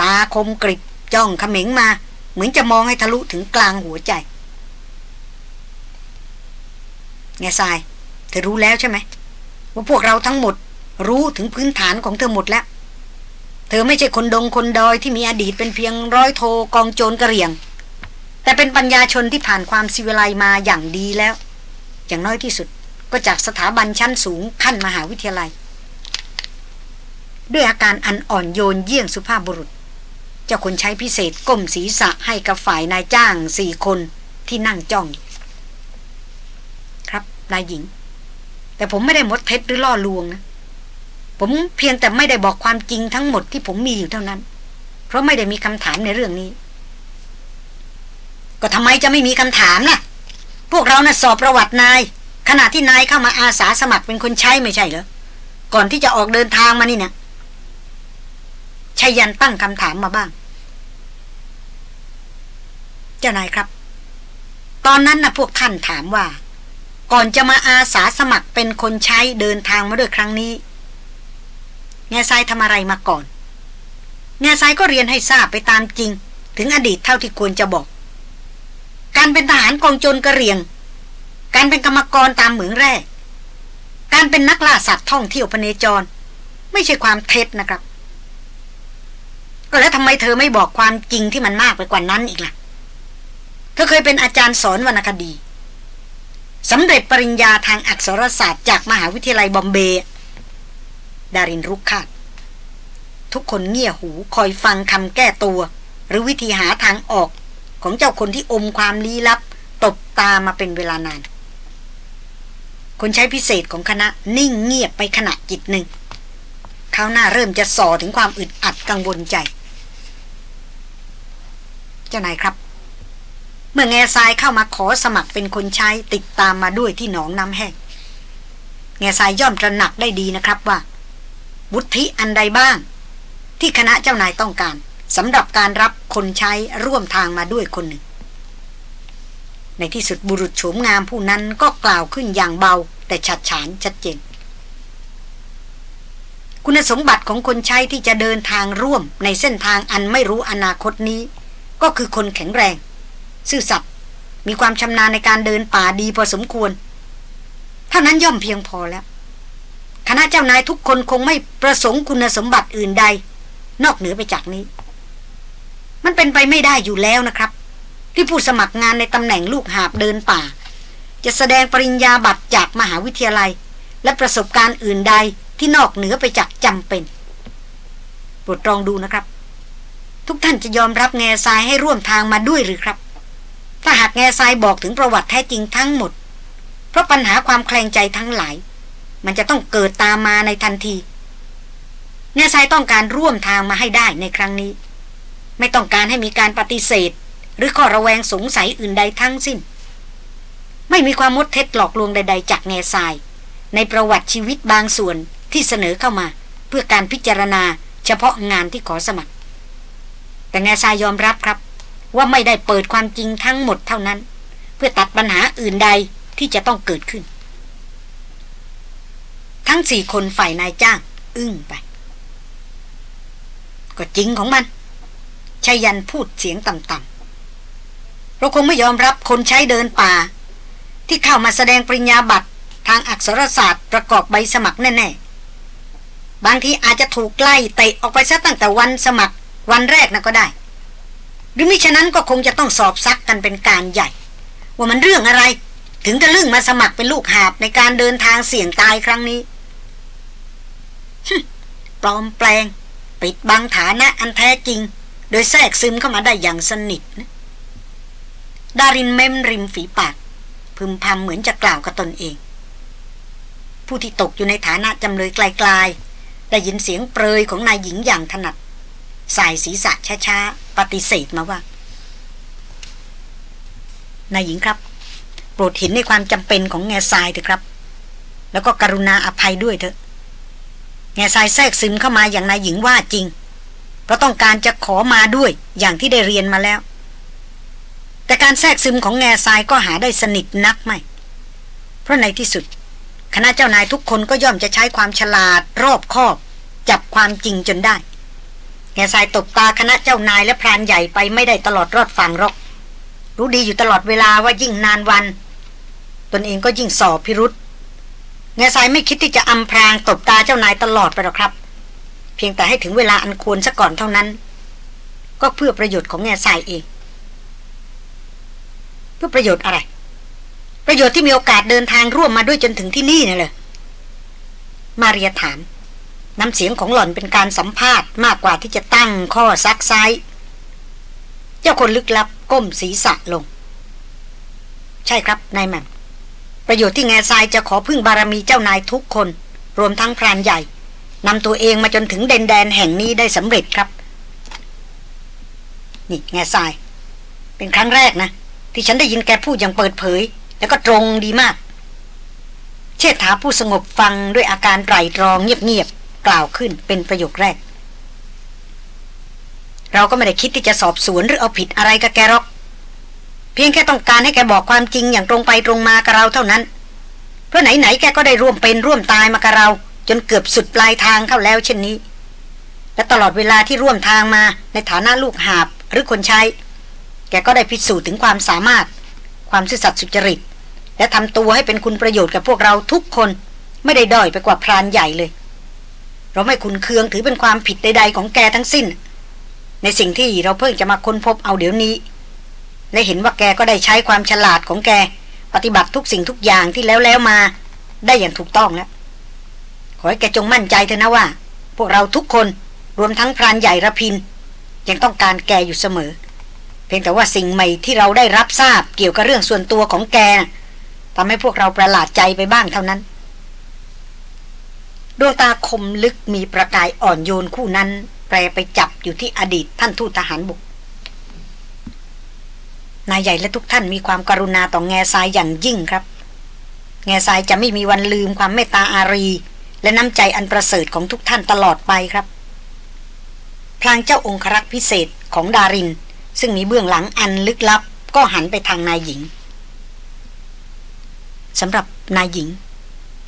ตาคมกริบจ้องเขม็งมา เหมือนจะมองให้ทะลุถึงกลางหัวใจ แง่ทราย เธอรู้แล้วใช่ไหมว่าพวกเราทั้งหมด รู้ถึงพื้นฐานของเธอหมดแล้ว เธอไม่ใช่คนดงคนดอยที่มีอดีตเป็นเพียงร้อยโทกองโจรกระเรียง แต่เป็นปัญญาชนที่ผ่านความสิวิไลมาอย่างดีแล้ว อย่างน้อยที่สุดก็จากสถาบันชั้นสูงขั้นมหาวิทยาลัย ด้วยอาการอันอ่อนโยนเยี่ยงสุภาพบุรุษ เจ้าคนใช้พิเศษก้มศีรษะให้กับฝ่ายนายจ้างสี่คนที่นั่งจ้อง นายหญิง แต่ผมไม่ได้มดเท็จหรือล่อลวงนะ ผมเพียงแต่ไม่ได้บอกความจริงทั้งหมดที่ผมมีอยู่เท่านั้น เพราะไม่ได้มีคำถามในเรื่องนี้ ก็ทำไมจะไม่มีคำถามนะ่ะ พวกเรานะ่ะสอบประวัตินาย ขณะที่นายเข้ามาอาสาสมัครเป็นคนใช้ไม่ใช่เหรอ ก่อนที่จะออกเดินทางมานี่นะชายันตั้งคำถามมาบ้าง เจ้านายครับ ตอนนั้นนะพวกท่านถามว่า ก่อนจะมาอาสาสมัครเป็นคนใช้เดินทางมาด้วยครั้งนี้ แง่ทรายทำอะไรมาก่อน แง่ทรายก็เรียนให้ทราบไปตามจริง ถึงอดีตเท่าที่ควรจะบอก การเป็นทหารกองโจรกระเรียง การเป็นกรรมกรตามเหมืองแร่การเป็นนักล่าสัตว์ท่องเที่ยวพเนจร ไม่ใช่ความเท็จนะครับ ก็แล้วทำไมเธอไม่บอกความจริงที่มันมากไปกว่านั้นอีกล่ะ เธอเคยเป็นอาจารย์สอนวรรณคดี สำเร็จปริญญาทางอักษรศาสตร์จากมหาวิทยาลัยบอมเบย์ดารินรุกคาดทุกคนเงี่ยหูคอยฟังคำแก้ตัว หรือวิธีหาทางออก ของเจ้าคนที่อมความลี้ลับ ตบตามาเป็นเวลานาน คนใช้พิเศษของคณะนิ่งเงียบไปขณะจิตหนึ่งเขาหน้าเริ่มจะส่อถึงความอึดอัดกังวลใจ เจ้านายครับ เมื่อแง่ทรายเข้ามาขอสมัครเป็นคนใช้ติดตามมาด้วยที่หนองน้ำแห้งแง่ทรายย่อมตระหนักได้ดีนะครับว่า บุธิอันใดบ้าง ที่คณะเจ้านายต้องการสำหรับการรับคนใช้ร่วมทางมาด้วยคนหนึ่ง ในที่สุดบุรุษโฉมงามผู้นั้นก็กล่าวขึ้นอย่างเบา แต่ชัดฉานชัดเจน คุณสมบัติของคนใช้ที่จะเดินทางร่วมในเส้นทางอันไม่รู้อนาคตนี้ ก็คือคนแข็งแรง ซื่อสัตย์มีความชำนาญในการเดินป่าดีพอสมควร เท่านั้นย่อมเพียงพอแล้ว คณะเจ้านายทุกคนคงไม่ประสงค์คุณสมบัติอื่นใด นอกเหนือไปจากนี้ มันเป็นไปไม่ได้อยู่แล้วนะครับ ที่ผู้สมัครงานในตำแหน่งลูกหาบเดินป่า จะแสดงปริญญาบัตรจากมหาวิทยาลัย และประสบการณ์อื่นใดที่นอกเหนือไปจากจำเป็นโปรดลองดูนะครับ ทุกท่านจะยอมรับแง่ทรายให้ร่วมทางมาด้วยหรือครับ ถ้าหากแง่ทรายบอกถึงประวัติแท้จริงทั้งหมด เพราะปัญหาความแคลงใจทั้งหลาย มันจะต้องเกิดตามมาในทันที แง่ทรายต้องการร่วมทางมาให้ได้ในครั้งนี้ ไม่ต้องการให้มีการปฏิเสธ หรือข้อระแวงสงสัยอื่นใดทั้งสิ้น ไม่มีความมดเท็จหลอกลวงใด ๆ จากแง่ทราย ในประวัติชีวิตบางส่วนที่เสนอเข้ามา เพื่อการพิจารณาเฉพาะงานที่ขอสมัคร แต่แง่ทรายยอมรับครับ ว่าไม่ได้เปิดความจริงทั้งหมดเท่านั้น เพื่อตัดปัญหาอื่นใดที่จะต้องเกิดขึ้น ทั้งสี่คนฝ่ายนายจ้าง อึ้งไป ก็จริงของมันชายันพูดเสียงต่ำๆเราคงไม่ยอมรับคนใช้เดินป่า ที่เข้ามาแสดงปริญญาบัตรทางอักษรศาสตร์ประกอบใบสมัครแน่ๆ บางทีอาจจะถูกไล่เตะออกไปซะตั้งแต่วันสมัครวันแรกนะก็ได้ หรือมิฉะนั้นก็คงจะต้องสอบซักกันเป็นการใหญ่ ว่ามันเรื่องอะไร ถึงจะลึ่งมาสมัครเป็นลูกหาบในการเดินทางเสี่ยงตายครั้งนี้ปลอมแปลง ปิดบังฐานะอันแท้จริง โดยแทรกซึมเข้ามาได้อย่างสนิทนะดารินเม้มริมฝีปาก พึมพำเหมือนจะกล่าวกับตนเอง ผู้ที่ตกอยู่ในฐานะจำเลยไกลๆได้ยินเสียงเปรยของนายหญิงอย่างถนัด สายศีรษะช้าๆ ปฏิเสธมาว่านายหญิงครับ โปรดเห็นในความจำเป็นของแง่ทรายเถอะครับ แล้วก็กรุณาอภัยด้วยเถอะแง่ทรายแทรกซึมเข้ามาอย่างนายหญิงว่าจริง เพราะต้องการจะขอมาด้วยอย่างที่ได้เรียนมาแล้ว แต่การแทรกซึมของแง่ทรายก็หาได้สนิทนักไม่ เพราะในที่สุด คณะเจ้านายทุกคนก็ย่อมจะใช้ความฉลาดรอบคอบ จับความจริงจนได้ แง่ทรายตกตาคณะเจ้านายและพรานใหญ่ไปไม่ได้ตลอดรอดฝั่งรอก รู้ดีอยู่ตลอดเวลาว่ายิ่งนานวัน ตนเองก็ยิ่งสอบพิรุษแง่ทรายไม่คิดที่จะอำพรางตบตาเจ้านายตลอดไปหรอกครับ เพียงแต่ให้ถึงเวลาอันควรซะก่อนเท่านั้น ก็เพื่อประโยชน์ของแง่ทรายเอง เพื่อประโยชน์อะไร ประโยชน์ที่มีโอกาสเดินทางร่วมมาด้วยจนถึงที่นี่น่ะเลยมาเรียถาม น้ำเสียงของหล่อนเป็นการสัมภาษณ์มากกว่าที่จะตั้งข้อซักไซเจ้าคนลึกลับก้มศีรษะลง ใช่ครับนายแม่ประโยชน์ที่แง่ทรายจะขอพึ่งบารมีเจ้านายทุกคน รวมทั้งพรานใหญ่นำตัวเองมาจนถึงเดนแดนแห่งนี้ได้สำเร็จครับ นี่แง่ทราย เป็นครั้งแรกนะ ที่ฉันได้ยินแกพูดอย่างเปิดเผย แล้วก็ตรงดีมาก เชษฐาผู้สงบฟังด้วยอาการไตรตรองเงียบๆ กล่าวขึ้นเป็นประโยคแรก เราก็ไม่ได้คิดที่จะสอบสวนหรือเอาผิดอะไรกับแกหรอก เพียงแค่ต้องการให้แกบอกความจริงอย่างตรงไปตรงมากับเราเท่านั้น เพราะไหนๆแกก็ได้ร่วมเป็นร่วมตายมากับเรา จนเกือบสุดปลายทางเข้าแล้วเช่นนี้ และตลอดเวลาที่ร่วมทางมาในฐานะลูกหาบหรือคนใช้ แกก็ได้พิสูจน์ถึงความสามารถ ความซื่อสัตย์สุจริตและทำตัวให้เป็นคุณประโยชน์กับพวกเราทุกคน ไม่ได้ด้อยไปกว่าพรานใหญ่เลย เราไม่คุณเคืองถือเป็นความผิดใด ๆ ของแกทั้งสิ้น ในสิ่งที่เราเพิ่งจะมาค้นพบเอาเดี๋ยวนี้ และเห็นว่าแกก็ได้ใช้ความฉลาดของแก ปฏิบัติทุกสิ่งทุกอย่างที่แล้วแล้วมา ได้อย่างถูกต้องแล้วขอให้แกจงมั่นใจเถอะนะว่า พวกเราทุกคนรวมทั้งพรานใหญ่ระพิน ยังต้องการแกอยู่เสมอ เพียงแต่ว่าสิ่งใหม่ที่เราได้รับทราบเกี่ยวกับเรื่องส่วนตัวของแกทำให้พวกเราประหลาดใจไปบ้างเท่านั้น ดวงตาคมลึกมีประกายอ่อนโยนคู่นั้น แปรไปจับอยู่ที่อดีตท่านทูตทหารบุก นายใหญ่และทุกท่านมีความกรุณาต่อแง่ทรายอย่างยิ่งครับ แง่ทรายจะไม่มีวันลืมความเมตตาอารี และน้ำใจอันประเสริฐของทุกท่านตลอดไปครับพลางเจ้าองครักษ์พิเศษของดาริน ซึ่งมีเบื้องหลังอันลึกลับ ก็หันไปทางนายหญิงสำหรับนายหญิง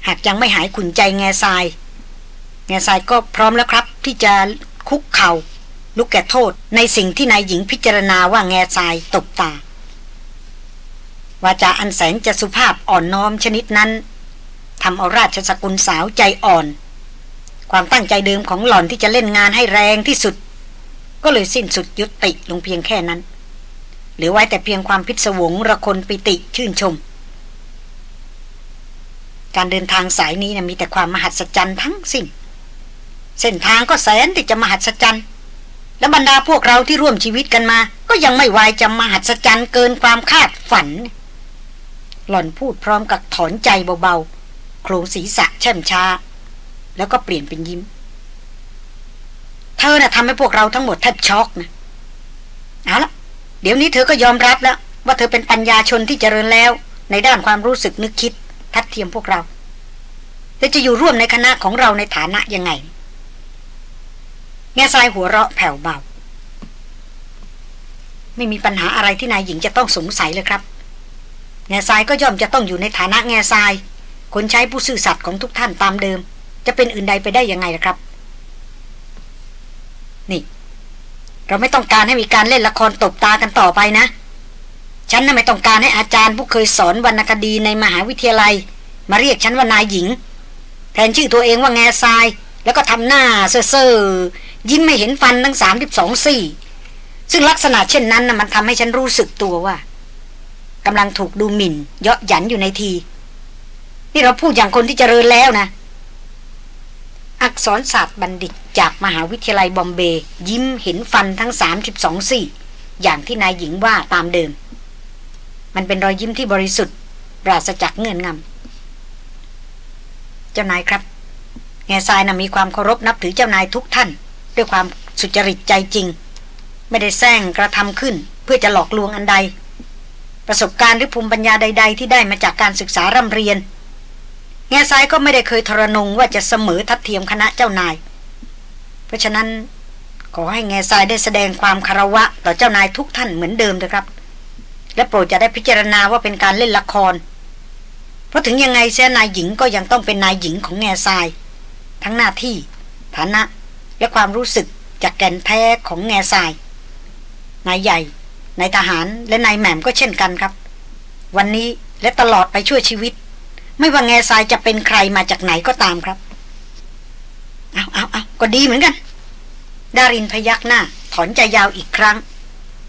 หากยังไม่หายขุนใจแง่ทราย แง่ทรายก็พร้อมแล้วครับ ที่จะคุกเขา่าลุกแก่โทษในสิ่งที่นายหญิงพิจารณาว่าแง่ทรายตบตาวาจาอันแสนจะสุภาพอ่อนน้อมชนิดนั้นทำเอาราชสกุลสาวใจอ่อน ความตั้งใจเดิมของหล่อนที่จะเล่นงานให้แรงที่สุด ก็เลยสิ้นสุดยุติลงเพียงแค่นั้นหรือไว้แต่เพียงความพิศวงระคนปิติชื่นชม การเดินทางสายนี้นะมีแต่ความมหัศจรรย์ทั้งสิ้น เส้นทางก็แสนที่จะมหัศจรรย์ และบรรดาพวกเราที่ร่วมชีวิตกันมา ก็ยังไม่วายจะมหัศจรรย์เกินความคาดฝัน หล่อนพูดพร้อมกับถอนใจเบาๆ โครงศีรษะแช่มช้า แล้วก็เปลี่ยนเป็นยิ้ม เธอนะ่ะทำให้พวกเราทั้งหมดแทบช็อกนะเอาละเดี๋ยวนี้เธอก็ยอมรับแล้ว ว่าเธอเป็นปัญญาชนที่เจริญแล้ว ในด้านความรู้สึกนึกคิด ทัดเทียมพวกเรา และจะอยู่ร่วมในคณะของเราในฐานะยังไง แง่ทรายหัวเราะแผ่วเบา ไม่มีปัญหาอะไรที่นายหญิงจะต้องสงสัยเลยครับ แง่ทรายก็ย่อมจะต้องอยู่ในฐานะแง่ทราย คนใช้ผู้ซื่อสัตย์ของทุกท่านตามเดิม จะเป็นอื่นใดไปได้ยังไงล่ะครับ นี่ เราไม่ต้องการให้มีการเล่นละครตบตากันต่อไปนะ ฉันน่ะไม่ต้องการให้อาจารย์ผู้เคยสอนวรรณคดีในมหาวิทยาลัย มาเรียกฉันว่านายหญิง แทนชื่อตัวเองว่าแง่ทราย แล้วก็ทำหน้าเซ่อยิ้มไม่เห็นฟันทั้งสามสิบสองสี่ ซึ่งลักษณะเช่นนั้นนะมันทำให้ฉันรู้สึกตัวว่ากำลังถูกดูหมิ่น เยาะหยันอยู่ในที นี่เราพูดอย่างคนที่เจริญแล้วนะ อักษรศาสตร์บัณฑิตจากมหาวิทยาลัยบอมเบย์ยิ้มเห็นฟันทั้งสามสิบสองสี่ อย่างที่นายหญิงว่าตามเดิม มันเป็นรอยยิ้มที่บริสุทธิ์ ปราศจากเงื่อนงำเจ้านายครับ แง่ทรายนะ่ะมีความเคารพนับถือเจ้านายทุกท่าน ด้วยความสุจริตใจจริง ไม่ได้แซงกระทำขึ้น เพื่อจะหลอกลวงอันใด ประสบการณ์หรือภูมิปัญญาใด ๆ ที่ได้มาจากการศึกษาร่ำเรียน แง่ทรายก็ไม่ได้เคยทรนงว่าจะเสมอทัดเทียมคณะเจ้านาย เพราะฉะนั้นขอให้แง่ทรายได้แสดงความคารวะต่อเจ้านายทุกท่านเหมือนเดิมเถอะครับ และโปรดจะได้พิจารณาว่าเป็นการเล่นละคร เพราะถึงยังไงเสียนายหญิงก็ยังต้องเป็นนายหญิงของแง่ทราย ทั้งหน้าที่ ฐานะ และความรู้สึกจากแก่นแท้ของแง่ทราย นายใหญ่นายทหารและนายแหม่มก็เช่นกันครับ วันนี้และตลอดไปช่วยชีวิต ไม่ว่าแง่ทรายจะเป็นใครมาจากไหนก็ตามครับเอาเอาเอาก็ดีเหมือนกัน ดารินพยักหน้า ถอนใจยาวอีกครั้ง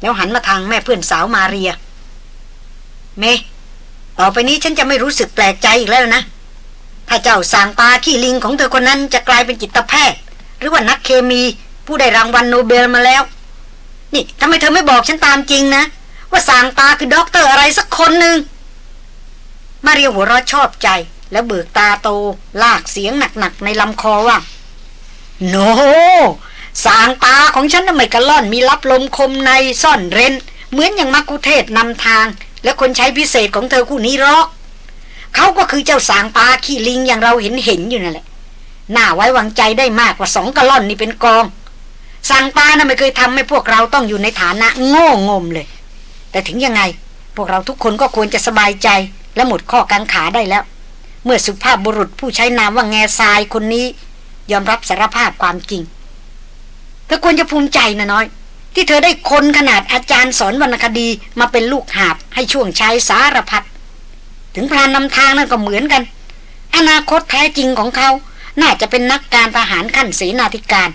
แล้วหันมาทางแม่เพื่อนสาวมาเรีย เม ต่อไปนี้ฉันจะไม่รู้สึกแปลกใจอีกแล้วนะ ถ้าเจ้าสางปาขี้ลิงของเธอคนนั้นจะกลายเป็นจิตแพทย์ หรือว่านักเคมีผู้ได้รางวัลโนเบลมาแล้ว นี่ทำไมเธอไม่บอกฉันตามจริงนะ ว่าสางปาคือด็อกเตอร์อะไรสักคนหนึ่งมาเรียหัวเราะชอบใจ แล้วเบิกตาโต ลากเสียงหนักๆในลำคอว่า no สางปาของฉันน่ะไม่กระล่อนมีรับลมคมในซ่อนเร้น เหมือนอย่างมัคคุเทศก์นำทางและคนใช้พิเศษของเธอคู่นี้หรอกเขาก็คือเจ้าสางปาขี้ลิงอย่างเราเห็นเห็นอยู่นั่นแหละน่าไว้วางใจได้มากกว่าสองกะล่อนนี่เป็นกองสางปลานะ่ะไม่เคยทำให้พวกเราต้องอยู่ในฐานะโง่งมเลย แต่ถึงยังไง พวกเราทุกคนก็ควรจะสบายใจและหมดข้อกังขาได้แล้ว เมื่อสุภาพบุรุษผู้ใช้นามว่าแง่ทรายคนนี้ ยอมรับสารภาพความจริงเธอควรจะภูมิใจนะน้อย ที่เธอได้คนขนาดอาจารย์สอนวรรณคดีมาเป็นลูกหาบให้ช่วงชายสารพัดถึงพรานนำทางนั่นก็เหมือนกัน อนาคตแท้จริงของเขา น่าจะเป็นนักการทหารขั้นเสนาธิการ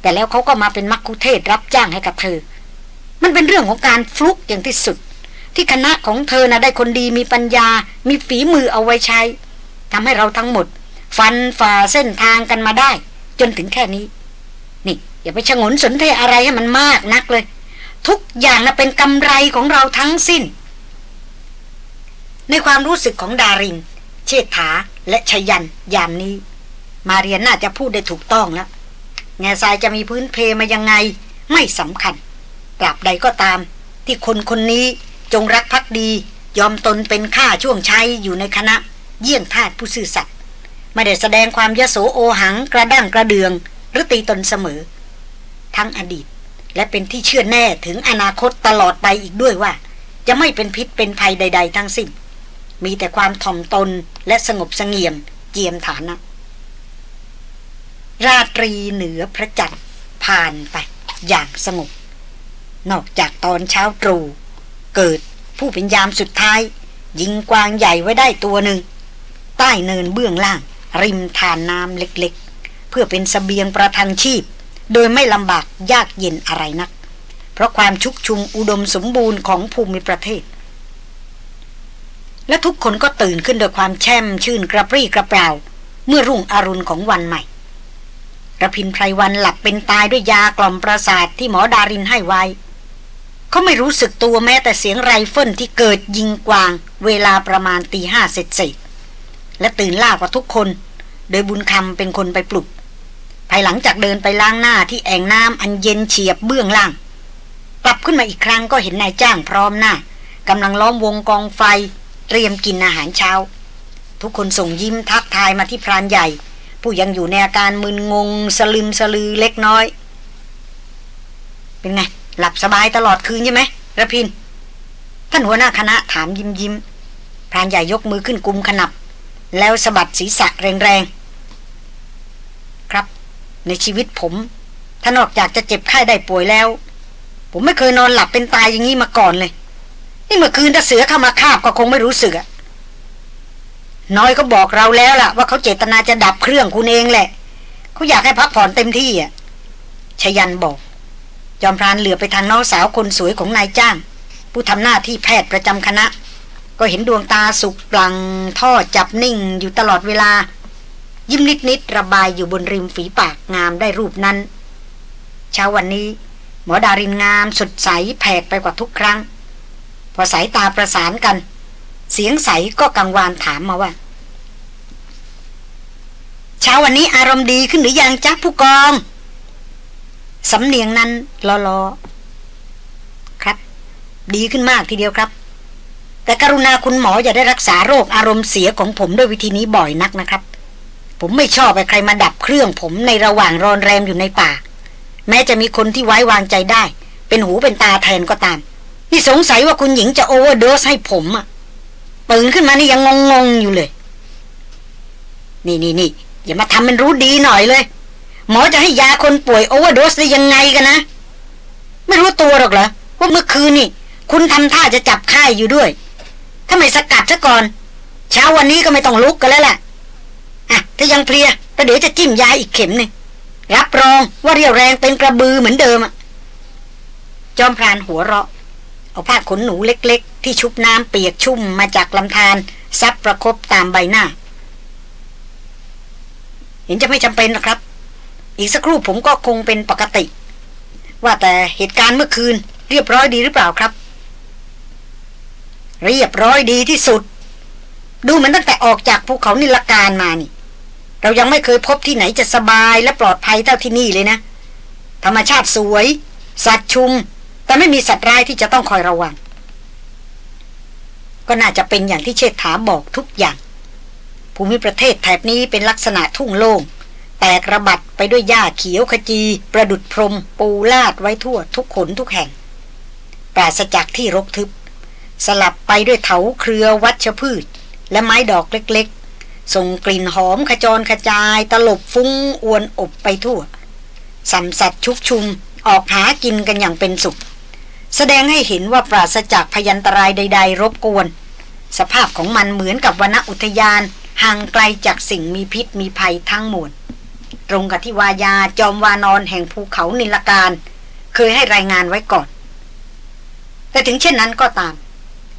แต่แล้วเขาก็มาเป็นมักคุเทศรับจ้างให้กับเธอ มันเป็นเรื่องของการฟลุกอย่างที่สุด ที่คณะของเธอนะได้คนดีมีปัญญา มีฝีมือเอาไว้ใช้ทำให้เราทั้งหมด ฟันฝ่าเส้นทางกันมาได้ จนถึงแค่นี้ นี่ อย่าไปชงนสนเทอะไรให้มันมากนักเลย ทุกอย่างน่ะเป็นกำไรของเราทั้งสิ้น ในความรู้สึกของดาริน เชษฐาและชยันยามนี้ มาเรียนน่าจะพูดได้ถูกต้องแล้วแง่ทรายจะมีพื้นเพมายังไง ไม่สำคัญตราบใดก็ตาม ที่คนคนนี้จงรักภักดี ยอมตนเป็นข้าช่วงชัยอยู่ในคณะ เยี่ยงทาสผู้ซื่อสัตย์ไม่ได้แสดงความยโสโอหังกระด้างกระเดือง หรือตีตนเสมอ ทั้งอดีต และเป็นที่เชื่อแน่ถึงอนาคตตลอดไปอีกด้วยว่า จะไม่เป็นพิษเป็นภัยใด ๆ ทั้งสิ้น มีแต่ความถ่อมตนและสงบสงเงียมเจียมฐานะ ราตรีเหนือพระจันทร์ผ่านไปอย่างสงบนอกจากตอนเช้าตรู่เกิดผู้เป็นยามสุดท้าย ยิงกวางใหญ่ไว้ได้ตัวหนึ่ง ใต้เนินเบื้องล่าง ริมทานน้ำเล็กๆ เพื่อเป็นสเสบียงประทังชีพ โดยไม่ลำบากยากเย็นอะไรนัก เพราะความชุกชุมอุดมสมบูรณ์ของภูมิประเทศ และทุกคนก็ตื่นขึ้นด้วยความแช่มชื่นกระปรี้กระเปร่า เมื่อรุ่งอรุณของวันใหม่รพินทร์ ไพรวัลย์หลับเป็นตายด้วยยากล่อมประสาทที่หมอดารินให้ไว้ เขาไม่รู้สึกตัวแม้แต่เสียงไรเฟิลที่เกิดยิงกวาง เวลาประมาณตีห้าเสร็จเสร็จและตื่นล่ากว่าทุกคน โดยบุญคำเป็นคนไปปลุก ภายหลังจากเดินไปล้างหน้าที่แอ่งน้ำอันเย็นเฉียบเบื้องล่าง กลับขึ้นมาอีกครั้งก็เห็นนายจ้างพร้อมหน้ากำลังล้อมวงกองไฟ เตรียมกินอาหารเช้า ทุกคนส่งยิ้มทักทายมาที่พรานใหญ่ ผู้ยังอยู่ในอาการมึนงง สลึมสลือเล็กน้อย เป็นไง หลับสบายตลอดคืนใช่ไหมระพิน ท่านหัวหน้าคณะถามยิ้มยิ้มพรานใหญ่ยกมือขึ้นกุมขนับ แล้วสะบัดศีรษะแรงๆ ในชีวิตผม ถ้านอกจากจะเจ็บไข้ได้ป่วยแล้ว ผมไม่เคยนอนหลับเป็นตายอย่างนี้มาก่อนเลย นี่เมื่อคืนถ้าเสือเข้ามาคาบก็คงไม่รู้สึกอะน้อยก็บอกเราแล้วล่ะ ว่าเขาเจตนาจะดับเครื่องคุณเองแหละ เขาอยากให้พักผ่อนเต็มที่อะชยันบอก จอมพรานเหลือไปทางน้องสาวคนสวยของนายจ้าง ผู้ทำหน้าที่แพทย์ประจำคณะ ก็เห็นดวงตาสุกปลังท่อจับนิ่งอยู่ตลอดเวลา ยิ้มนิดๆระบายอยู่บนริมฝีปากงามได้รูปนั้น เช้าวันนี้ หมอดารินงามสดใสแผกไปกว่าทุกครั้ง พอสายตาประสานกัน เสียงใสก็กังวานถามมาว่า เช้าวันนี้อารมณ์ดีขึ้นหรือยังจ๊ะผู้กอง สำเนียงนั้นลอๆครับ ดีขึ้นมากทีเดียวครับแต่กรุณาคุณหมออย่าได้รักษาโรคอารมณ์เสียของผมด้วยวิธีนี้บ่อยนักนะครับ ผมไม่ชอบไปใครมาดับเครื่องผมในระหว่างรอนแรมอยู่ในป่า แม้จะมีคนที่ไว้วางใจได้ เป็นหูเป็นตาแทนก็ตาม นี่สงสัยว่าคุณหญิงจะโอเวอร์โดสให้ผมอะตื่นขึ้นมานี่ยังงงๆอยู่เลย นี่นี่นี่อย่ามาทำเป็นรู้ดีหน่อยเลย หมอจะให้ยาคนป่วยโอเวอร์โดสได้ยังไงกันนะ ไม่รู้ตัวหรอกเหรอว่าเมื่อคืนนี่ คุณทำท่าจะจับค่ายอยู่ด้วย ถ้าไม่สกัดซะก่อน เช้าวันนี้ก็ไม่ต้องลุกกันแล้วแหละ อะถ้ายังเพลียก็เดี๋ยวจะจิ้มยาอีกเข็มหนึ่งรับรองว่าเรียวแรงเป็นกระบือเหมือนเดิมอะจอมพรานหัวเราะ เอาผ้าขนหนูเล็กๆ ที่ชุบน้ำเปียกชุ่มมาจากลำธารซับประครบตามใบหน้า เห็นจะไม่จำเป็นนะครับ อีกสักครู่ผมก็คงเป็นปกติ ว่าแต่เหตุการณ์เมื่อคืน เรียบร้อยดีหรือเปล่าครับ เรียบร้อยดีที่สุด ดูเหมือนตั้งแต่ออกจากภูเขานิลการมานี่ เรายังไม่เคยพบที่ไหนจะสบายและปลอดภัยเท่าที่นี่เลยนะ ธรรมชาติสวย สัตว์ชุม แต่ไม่มีสัตว์ร้ายที่จะต้องคอยระวัง ก็น่าจะเป็นอย่างที่เชษฐาบอกทุกอย่าง ภูมิประเทศแถบนี้เป็นลักษณะทุ่งโล่งแตกระบัดไปด้วยหญ้าเขียวขจี ประดุดพรม ปูลาดไว้ทั่วทุกขนทุกแห่ง ปราศจากที่รกทึบ สลับไปด้วยเถาเครือวัชพืช และไม้ดอกเล็ก ส่งกลิ่นหอมขจรขจาย ตลบฟุ้งอวนอบไปทั่วสัมสัตว์ชุกชุมออกหากินกันอย่างเป็นสุข แสดงให้เห็นว่าปราศจากพยันตรายใด ๆ รบกวน สภาพของมันเหมือนกับวนอุทยาน ห่างไกลจากสิ่งมีพิษมีภัยทั้งหมด ตรงกับที่วายาจอมวานอนแห่งภูเขานิลการ เคยให้รายงานไว้ก่อน แต่ถึงเช่นนั้นก็ตาม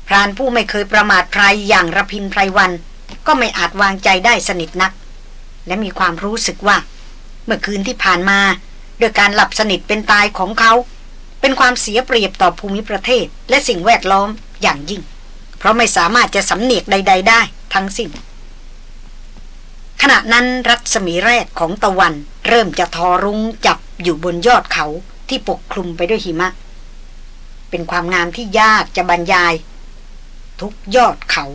พรานผู้ไม่เคยประมาทใครอย่างระพินไพรวัน ก็ไม่อาจวางใจได้สนิทนัก และมีความรู้สึกว่า เมื่อคืนที่ผ่านมาด้วยการหลับสนิทเป็นตายของเขา เป็นความเสียเปรียบต่อภูมิประเทศ และสิ่งแวดล้อมอย่างยิ่ง เพราะไม่สามารถจะสำเนียกใด ๆ ได้ทั้งสิ้นขณะนั้นรัศมีแรกของตะวัน เริ่มจะทอรุ้งจับอยู่บนยอดเขาที่ปกคลุมไปด้วยหิมะ เป็นความงามที่ยากจะบรรยาย ทุกยอดเขา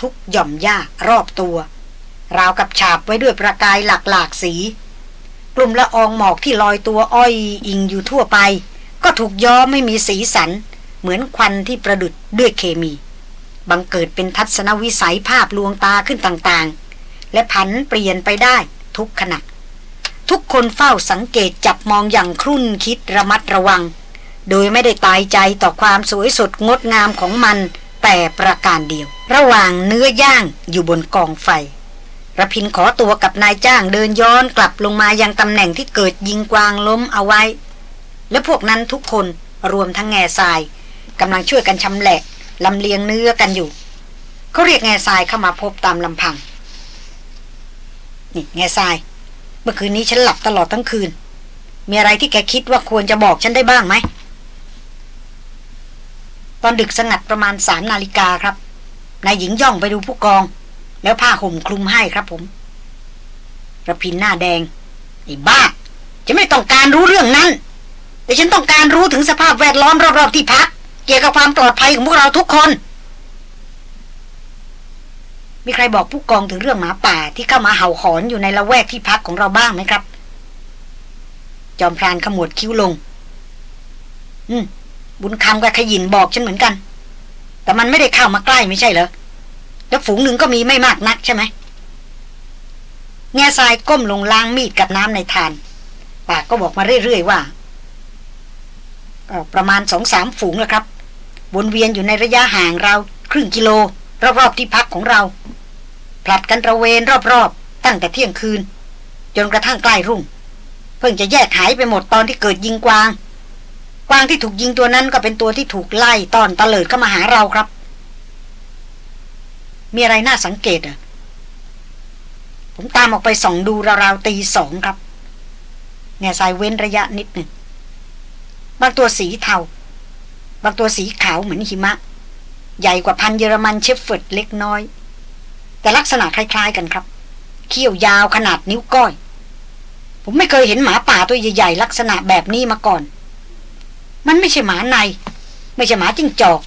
ทุกหย่อมหญ้ารอบตัว ราวกับฉาบไว้ด้วยประกายหลากหลากสี กลุ่มละอองหมอกที่ลอยตัวอ้อยอิงอยู่ทั่วไป ก็ถูกย้อมไม่มีสีสัน เหมือนควันที่ประดุดด้วยเคมี บังเกิดเป็นทัศนวิสัยภาพลวงตาขึ้นต่างๆ และผันเปลี่ยนไปได้ทุกขณะทุกคนเฝ้าสังเกตจับมองอย่างครุ่นคิดระมัดระวัง โดยไม่ได้ตายใจต่อความสวยสดงดงามของมัน แต่ประการเดียว ระหว่างเนื้อย่างอยู่บนกองไฟระพินขอตัวกับนายจ้างเดินย้อนกลับลงมายังตำแหน่งที่เกิดยิงกวางล้มเอาไว้ และพวกนั้นทุกคนรวมทั้งแง่ทรายกำลังช่วยกันชำแหละลำเลียงเนื้อกันอยู่ เขาเรียกแง่ทรายเข้ามาพบตามลำพัง นี่แง่ทราย เมื่อคืนนี้ฉันหลับตลอดทั้งคืน มีอะไรที่แกคิดว่าควรจะบอกฉันได้บ้างไหม ตอนดึกสงัดประมาณสามนาฬิกาครับนายหญิงย่องไปดูผู้กอง แล้วผ้าห่มคลุมให้ครับผมระพินหน้าแดงไอ้บ้าจะไม่ต้องการรู้เรื่องนั้น แต่ฉันต้องการรู้ถึงสภาพแวดล้อมรอบๆที่พัก เกี่ยวกับความปลอดภัยของพวกเราทุกคน มีใครบอกผู้กองถึงเรื่องหมาป่าที่เข้ามาเห่าหอนอยู่ในละแวกที่พักของเราบ้างไหมครับ จอมพรานขมวดคิ้วลง อืม บุญคำกับขยินบอกฉันเหมือนกัน แต่มันไม่ได้เข้ามาใกล้ไม่ใช่เหรอ แล้วฝูงหนึ่งก็มีไม่มากนักใช่ไหมแง่ทรายก้มลงล้างมีดกับน้ำในทาน ปากก็บอกมาเรื่อยๆว่าประมาณสองสามฝูงแล้วครับ วนเวียนอยู่ในระยะห่างเราครึ่งกิโล รอบๆที่พักของเรา ผลัดกันระเวนรอบๆ ตั้งแต่เที่ยงคืน จนกระทั่งใกล้รุ่ง เพิ่งจะแยกหายไปหมดตอนที่เกิดยิงกวาง กวางที่ถูกยิงตัวนั้นก็เป็นตัวที่ถูกไล่ตอนตะเลิดเข้ามาหาเราครับ มีอะไรน่าสังเกตอะ ผมตามออกไปส่องดูราวๆตีสองครับแง่สายเว้นระยะนิดหนึ่งบางตัวสีเทาบางตัวสีขาวเหมือนหิมะ ใหญ่กว่าพันเยอรมันเชฟเฟิร์ดเล็กน้อย แต่ลักษณะคล้ายๆกันครับ เขี้ยวยาวขนาดนิ้วก้อย ผมไม่เคยเห็นหมาป่าตัวใหญ่ๆลักษณะแบบนี้มาก่อน มันไม่ใช่หมาใน ไม่ใช่หมาจิ้งจอก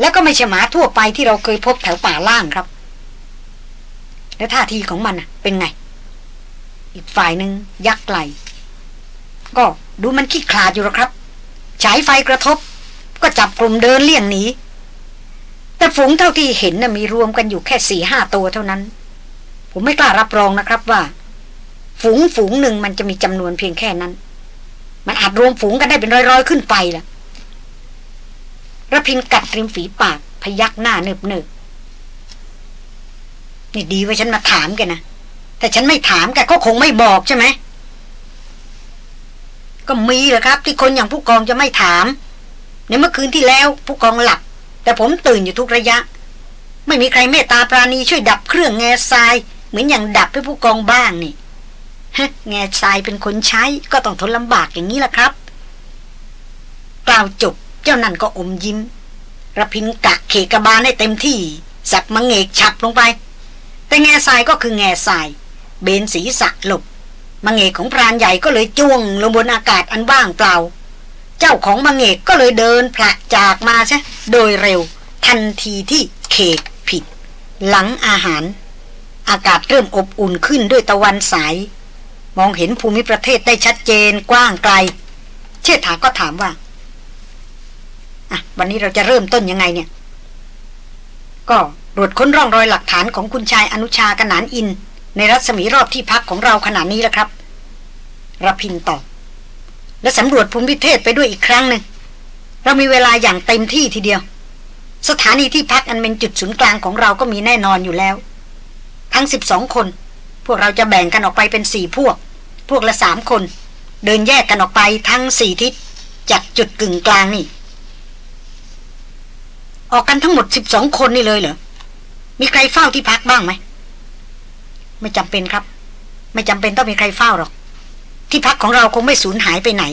แล้วก็ไม่ใช่หมาทั่วไปที่เราเคยพบแถวป่าล่างครับ แล้วท่าทีของมันเป็นไง อีกฝ่ายหนึ่งยักไหลก็ดูมันขี้ขลาดอยู่หรอครับ ฉายไฟกระทบ ก็จับกลุ่มเดินเลี่ยงหนีแต่ฝูงเท่าที่เห็นนะ่ะมีรวมกันอยู่แค่สี่ห้าตัวเท่านั้น ผมไม่กล้ารับรองนะครับว่า ฝูงฝูงหนึ่งมันจะมีจำนวนเพียงแค่นั้น มันอาจรวมฝูงกันได้เป็นร้อยๆขึ้นไปล่ะระพินกัดริมฝีปาก พยักหน้าเนิบเนิบนี่ดีว่าฉันมาถามแกนะ แต่ฉันไม่ถามแกก็คงไม่บอกใช่ไหม ก็มีแหละครับ ที่คนอย่างผู้กองจะไม่ถาม ในเมื่อคืนที่แล้วผู้กองหลับ แต่ผมตื่นอยู่ทุกระยะ ไม่มีใครเมตตาปราณีช่วยดับเครื่องแง่ทราย เหมือนอย่างดับให้ผู้กองบ้างนี่ ฮะแง่ทรายเป็นคนใช้ก็ต้องทนลำบากอย่างนี้แหละครับ กล่าวจบเจ้านั่นก็อมยิ้มระพินกะเขกบาลให้เต็มที่ สักมังเงกฉับลงไป แต่แง่ทรายก็คือแง่ทราย เบนสีสักหลบมังเงกของพรานใหญ่ก็เลยจ้วงลงบนอากาศอันว่างเปล่า เจ้าของมังเอกก็เลยเดินผละจากมาใช่โดยเร็ว ทันทีที่เคกผิด หลังอาหาร อากาศเริ่มอบอุ่นขึ้นด้วยตะวันสาย มองเห็นภูมิประเทศได้ชัดเจนกว้างไกล เชษฐาก็ถามว่าอะวันนี้เราจะเริ่มต้นยังไงเนี่ย ก็ตรวจค้นร่องรอยหลักฐานของคุณชายอนุชากนานอิน ในรัศมีรอบที่พักของเราขนาดนี้แล้วครับรพินตอบและสำรวจภูมิประเทศไปด้วยอีกครั้งหนึ่งเรามีเวลาอย่างเต็มที่ทีเดียว สถานีที่พักอันเป็นจุดศูนย์กลางของเราก็มีแน่นอนอยู่แล้ว ทั้งสิบสองคน พวกเราจะแบ่งกันออกไปเป็นสี่พวก พวกละสามคน เดินแยกกันออกไปทั้งสี่ทิศจากจุดกึ่งกลางนี่ ออกกันทั้งหมดสิบสองคนนี่เลยเหรอ มีใครเฝ้าที่พักบ้างไหม ไม่จำเป็นครับ ไม่จำเป็นต้องมีใครเฝ้าหรอก ที่พักของเราคงไม่สูญหายไปไหน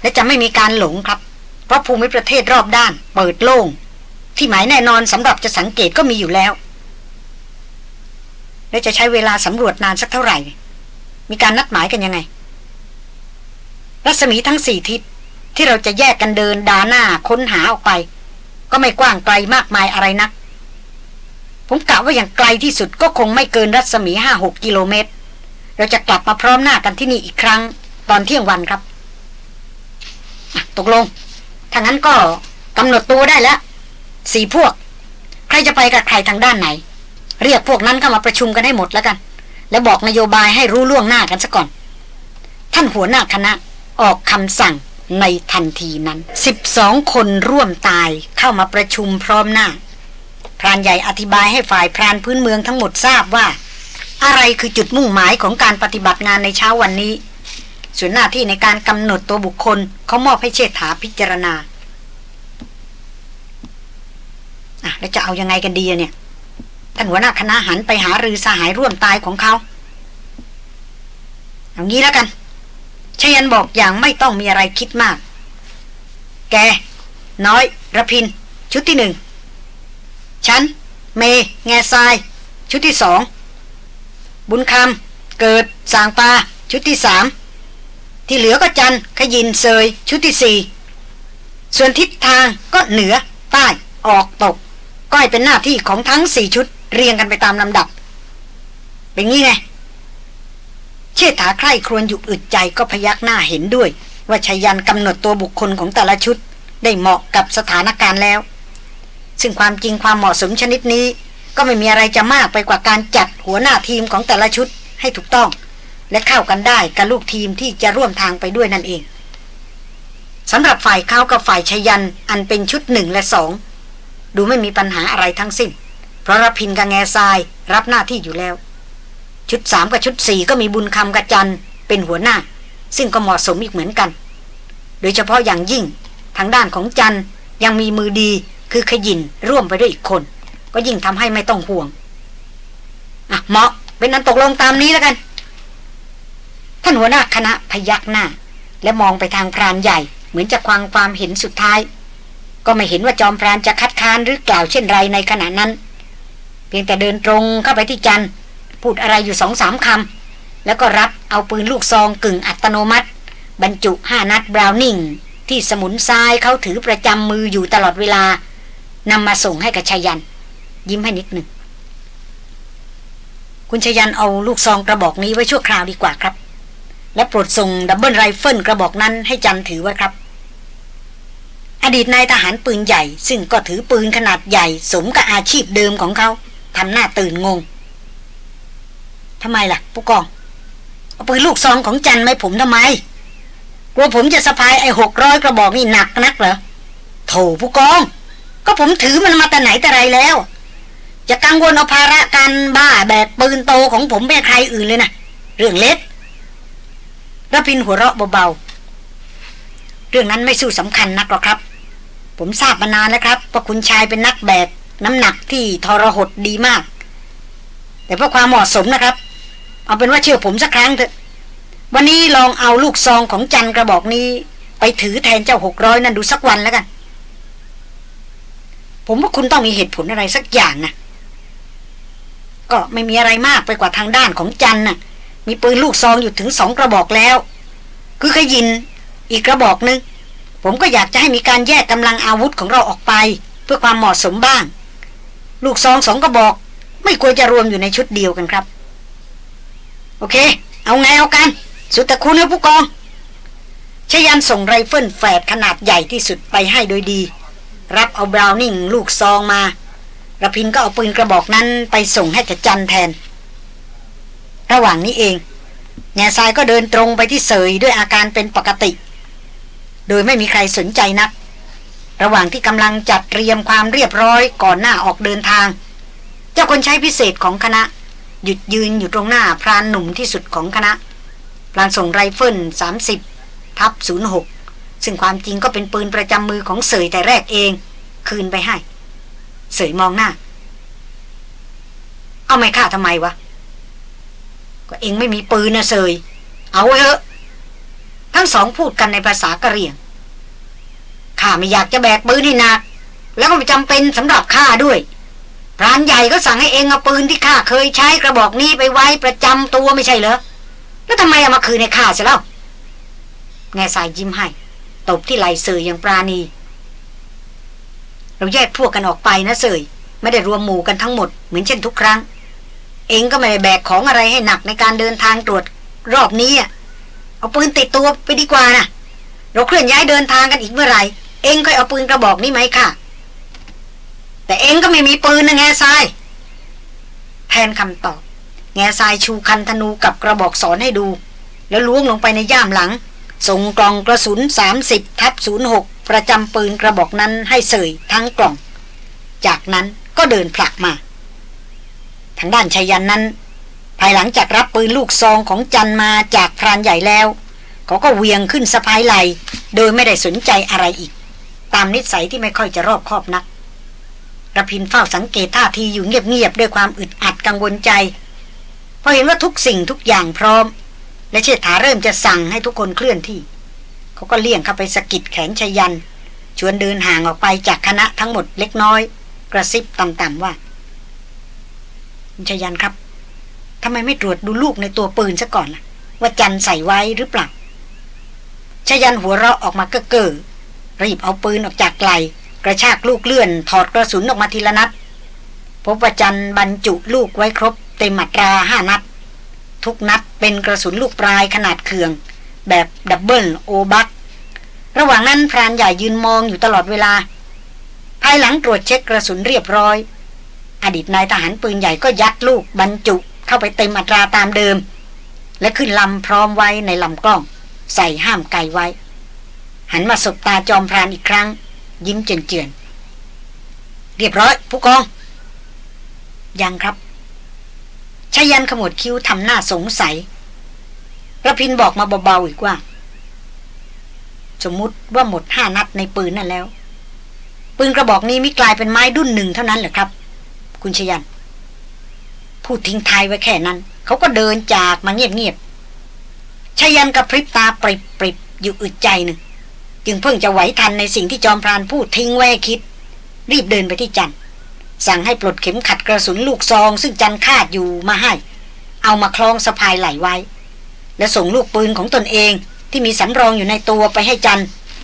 และจะไม่มีการหลงครับ เพราะภูมิประเทศรอบด้าน เปิดโล่ง ที่หมายแน่นอนสำหรับจะสังเกตก็มีอยู่แล้ว และจะใช้เวลาสำรวจนานสักเท่าไหร่ มีการนัดหมายกันยังไง รัศมีทั้งสี่ทิศที่เราจะแยกกันเดินดาหน้าค้นหาออกไป ก็ไม่กว้างไกลมากมายอะไรนัก ผมกะว่าอย่างไกลที่สุดก็คงไม่เกินรัศมีห้าหกกิโลเมตร เราจะกลับมาพร้อมหน้ากันที่นี่อีกครั้ง ตอนเที่ยงวันครับตกลงถ้างั้นก็กำหนดตัวได้แล้วสี่พวก ใครจะไปกับใครทางด้านไหน เรียกพวกนั้นเข้ามาประชุมกันให้หมดแล้วกัน แล้วบอกนโยบายให้รู้ล่วงหน้ากันซะก่อน ท่านหัวหน้าคณะออกคำสั่งในทันทีนั้นสิบสองคนร่วมตายเข้ามาประชุมพร้อมหน้า พรานใหญ่อธิบายให้ฝ่ายพรานพื้นเมืองทั้งหมดทราบว่า อะไรคือจุดมุ่งหมายของการปฏิบัติงานในเช้าวันนี้ ส่วนหน้าที่ในการกำหนดตัวบุคคลเขามอบให้เชษฐาพิจารณาอะแล้วจะเอายังไงกันดีเนี่ย ท่านหัวหน้าคณะหันไปหารือสหายร่วมตายของเขาเอางี้แล้วกันชยันบอกอย่างไม่ต้องมีอะไรคิดมาก แก น้อยระพิน ชุดที่หนึ่ง ฉัน เม แง่ทราย ชุดที่สอง บุญคำเกิดสางปา ชุดที่สาม ที่เหลือก็จันขยินเซย ชุดที่สี่ ส่วนทิศทางก็เหนือ ใต้ ออกตก ก็ให้เป็นหน้าที่ของทั้งสี่ชุด เรียงกันไปตามลำดับ เป็นงี้ไงเชษฐาใคร่ครวญอยู่อึดใจก็พยักหน้าเห็นด้วย ว่าชายันกำหนดตัวบุคคลของแต่ละชุด ได้เหมาะกับสถานการณ์แล้ว ซึ่งความจริงความเหมาะสมชนิดนี้ ก็ไม่มีอะไรจะมากไปกว่าการจัดหัวหน้าทีมของแต่ละชุดให้ถูกต้อง และเข้ากันได้กับลูกทีมที่จะร่วมทางไปด้วยนั่นเองสำหรับฝ่ายเขากับฝ่ายชยันอันเป็นชุดหนึ่งและสองดูไม่มีปัญหาอะไรทั้งสิ้น เพราะรับพินกับแง่ทรายรับหน้าที่อยู่แล้ว ชุดสามกับชุดสี่ก็มีบุญคำกระจันเป็นหัวหน้า ซึ่งก็เหมาะสมอีกเหมือนกัน โดยเฉพาะอย่างยิ่งทางด้านของจันยังมีมือดีคือขยินร่วมไปด้วยอีกคน ก็ยิ่งทำให้ไม่ต้องห่วงอะเหมาะเป็นนั้นตกลงตามนี้แล้วกัน ท่านหัวหน้าคณะพยักหน้า และมองไปทางพรานใหญ่ เหมือนจะควางความเห็นสุดท้าย ก็ไม่เห็นว่าจอมพรานจะคัดค้านหรือกล่าวเช่นไรในขณะนั้น เพียงแต่เดินตรงเข้าไปที่จันพูดอะไรอยู่สองสามคำ แล้วก็รับเอาปืนลูกซองกึ่งอัตโนมัติ บรรจุห้านัดบราวนิงที่สมุนทรายเขาถือประจำมืออยู่ตลอดเวลานำมาส่งให้กับชายัน ยิ้มให้นิดหนึ่ง คุณชายันเอาลูกซองกระบอกนี้ไว้ชั่วคราวดีกว่าครับ และโปรดส่ง double rifle กระบอกนั้นให้จันถือไว้ครับอดีตนายทหารปืนใหญ่ ซึ่งก็ถือปืนขนาดใหญ่สมกับอาชีพเดิมของเขา ทำหน้าตื่นงงทำไมล่ะ ผู้กอง เอาปืนลูกซองของจันมาให้ผมทำไม กลัวผมจะสะพายไอ้หกร้อยกระบอกนี่หนักนักเหรอโถผู้กอง ก็ผมถือมันมาแต่ไหนแต่ไรแล้ว อย่ากังวลเอาภาระการบ้าแบกปืนโตของผมไปให้ใครอื่นเลยนะเรื่องเล็กระพินหัวเราะเบาๆเรื่องนั้นไม่สู้สำคัญนักหรอกครับ ผมทราบมานานแล้วครับว่าคุณชายเป็นนักแบก น้ำหนักที่ทรหดดีมาก แต่เพื่อความเหมาะสมนะครับ เอาเป็นว่าเชื่อผมสักครั้งเถอะ วันนี้ลองเอาลูกซองของจันกระบอกนี้ ไปถือแทนเจ้าหกร้อยนั่นดูสักวันแล้วกัน ผมว่าคุณต้องมีเหตุผลอะไรสักอย่างนะก็ไม่มีอะไรมากไปกว่าทางด้านของจันน่ะ มีปืนลูกซองอยู่ถึงสองกระบอกแล้ว คือขยินอีกกระบอกนึงผมก็อยากจะให้มีการแยกกำลังอาวุธของเราออกไป เพื่อความเหมาะสมบ้าง ลูกซองสองกระบอก ไม่ควรจะรวมอยู่ในชุดเดียวกันครับ โอเค เอาไงเอากัน สุดแต่คุณนะผู้กองชยันส่งไรเฟิลแฝดขนาดใหญ่ที่สุดไปให้โดยดี รับเอาบราวนิ่งลูกซองมาระพินก็เอาปืนกระบอกนั้นไปส่งให้กับจันแทน ระหว่างนี้เองแง่ทรายก็เดินตรงไปที่เสยด้วยอาการเป็นปกติ โดยไม่มีใครสนใจนัก ระหว่างที่กำลังจัดเตรียมความเรียบร้อยก่อนหน้าออกเดินทาง เจ้าคนใช้พิเศษของคณะ หยุดยืนอยู่ตรงหน้าพรานหนุ่มที่สุดของคณะพลานส่งไรเฟิล30ทับ06 ซึ่งความจริงก็เป็นปืนประจำมือของเสยแต่แรกเอง คืนไปให้ เสยมองหน้า เอาไม่ฆ่าทำไมวะ ก็เองไม่มีปืนนะเสย เอาไว้เถอะ ทั้งสองพูดกันในภาษากะเหรี่ยง ข้าไม่อยากจะแบกปืนให้หนัก แล้วก็ไม่จำเป็นสำหรับข้าด้วยพรานใหญ่ก็สั่งให้เองเอาปืนที่ข้าเคยใช้กระบอกนี้ไปไว้ประจำตัวไม่ใช่เหรอ แล้วทำไมเอามาคืนในข้าเสียแล้วแง่สายยิ้มให้ ตบที่ไหลเสยอย่างปราณี เราแยกพวกกันออกไปนะเสยไม่ได้รวมหมู่กันทั้งหมดเหมือนเช่นทุกครั้ง เองก็ไม่ได้แบกของอะไรให้หนักในการเดินทางตรวจรอบนี้อะเอาปืนติดตัวไปดีกว่านะเราเคลื่อนย้ายเดินทางกันอีกเมื่อไหร่ เองค่อยเอาปืนกระบอกนี้ไหมค่ะ แต่เองก็ไม่มีปืนนะแง่ทรายแทนคำตอบ แง่ทรายชูคันธนูกับกระบอกสอนให้ดู แล้วล้วงลงไปในย่ามหลัง ส่งกล่องกระสุน 30ทับ06 ประจำปืนกระบอกนั้นให้เสยทั้งกล่อง จากนั้นก็เดินผลักมา ทางด้านชายันนั้น ภายหลังจากรับปืนลูกซองของจันมาจากพรานใหญ่แล้ว เขาก็เวียงขึ้นสะพายไหลโดยไม่ได้สนใจอะไรอีก ตามนิสัยที่ไม่ค่อยจะรอบคอบนักระพินเฝ้าสังเกตท่าทีอยู่เงียบๆด้วยความอึดอัดกังวลใจพอเห็นว่าทุกสิ่งทุกอย่างพร้อม และเชษฐาเริ่มจะสั่งให้ทุกคนเคลื่อนที่ เขาก็เลี่ยงเข้าไปสะกิดแขนชยัน ชวนเดินห่างออกไปจากคณะทั้งหมดเล็กน้อย กระซิบต่ำๆว่าชยันครับทำไมไม่ตรวจดูลูกในตัวปืนซะก่อนล่ะ ว่าจันใส่ไว้หรือเปล่าชยันหัวเราะออกมาก้อเก้อ รีบเอาปืนออกจากไหลกระชากลูกเลื่อน ถอดกระสุนออกมาทีละนัด พบว่าจันบรรจุลูกไว้ครบ เต็มมัตราห้านัด ทุกนัดเป็นกระสุนลูกปลายขนาดเคือง แบบดับเบิลโอบักระหว่างนั้นพรานใหญ่ยืนมองอยู่ตลอดเวลา ภายหลังตรวจเช็คกระสุนเรียบร้อย อดีตนายทหารปืนใหญ่ก็ยัดลูกบรรจุเข้าไปเต็มอัตราตามเดิม และขึ้นลำพร้อมไว้ในลำกล้อง ใส่ห้ามไกลไว้ หันมาสบตาจอมพรานอีกครั้ง ยิ้มเจือนๆเรียบร้อย ผู้กอง ยังครับชายันขมวดคิ้วทำหน้าสงสัยระพินบอกมาเบาๆอีกว่า สมมุติว่าหมดห้านัดในปืนนั่นแล้ว ปืนกระบอกนี้ม่กลายเป็นไม้ดุ้นหนึ่งเท่านั้นเหรอครับ คุณชยัน พูดทิ้งทายไว้แค่นั้น เขาก็เดินจากมาเงียบๆชยันกับพริบตาปริบปริบอยู่อึดใจหนึ่ง จึงเพิ่งจะไหวทันในสิ่งที่จอมพรานพูดทิ้งไว้คิด รีบเดินไปที่จันสั่งให้ปลดเข็มขัดกระสุนลูกซอง ซึ่งจันคาดอยู่มาให้ เอามาคล้องสะพายไหลไว้ และส่งลูกปืนของตนเองที่มีสำรองอยู่ในตัวไปให้จัน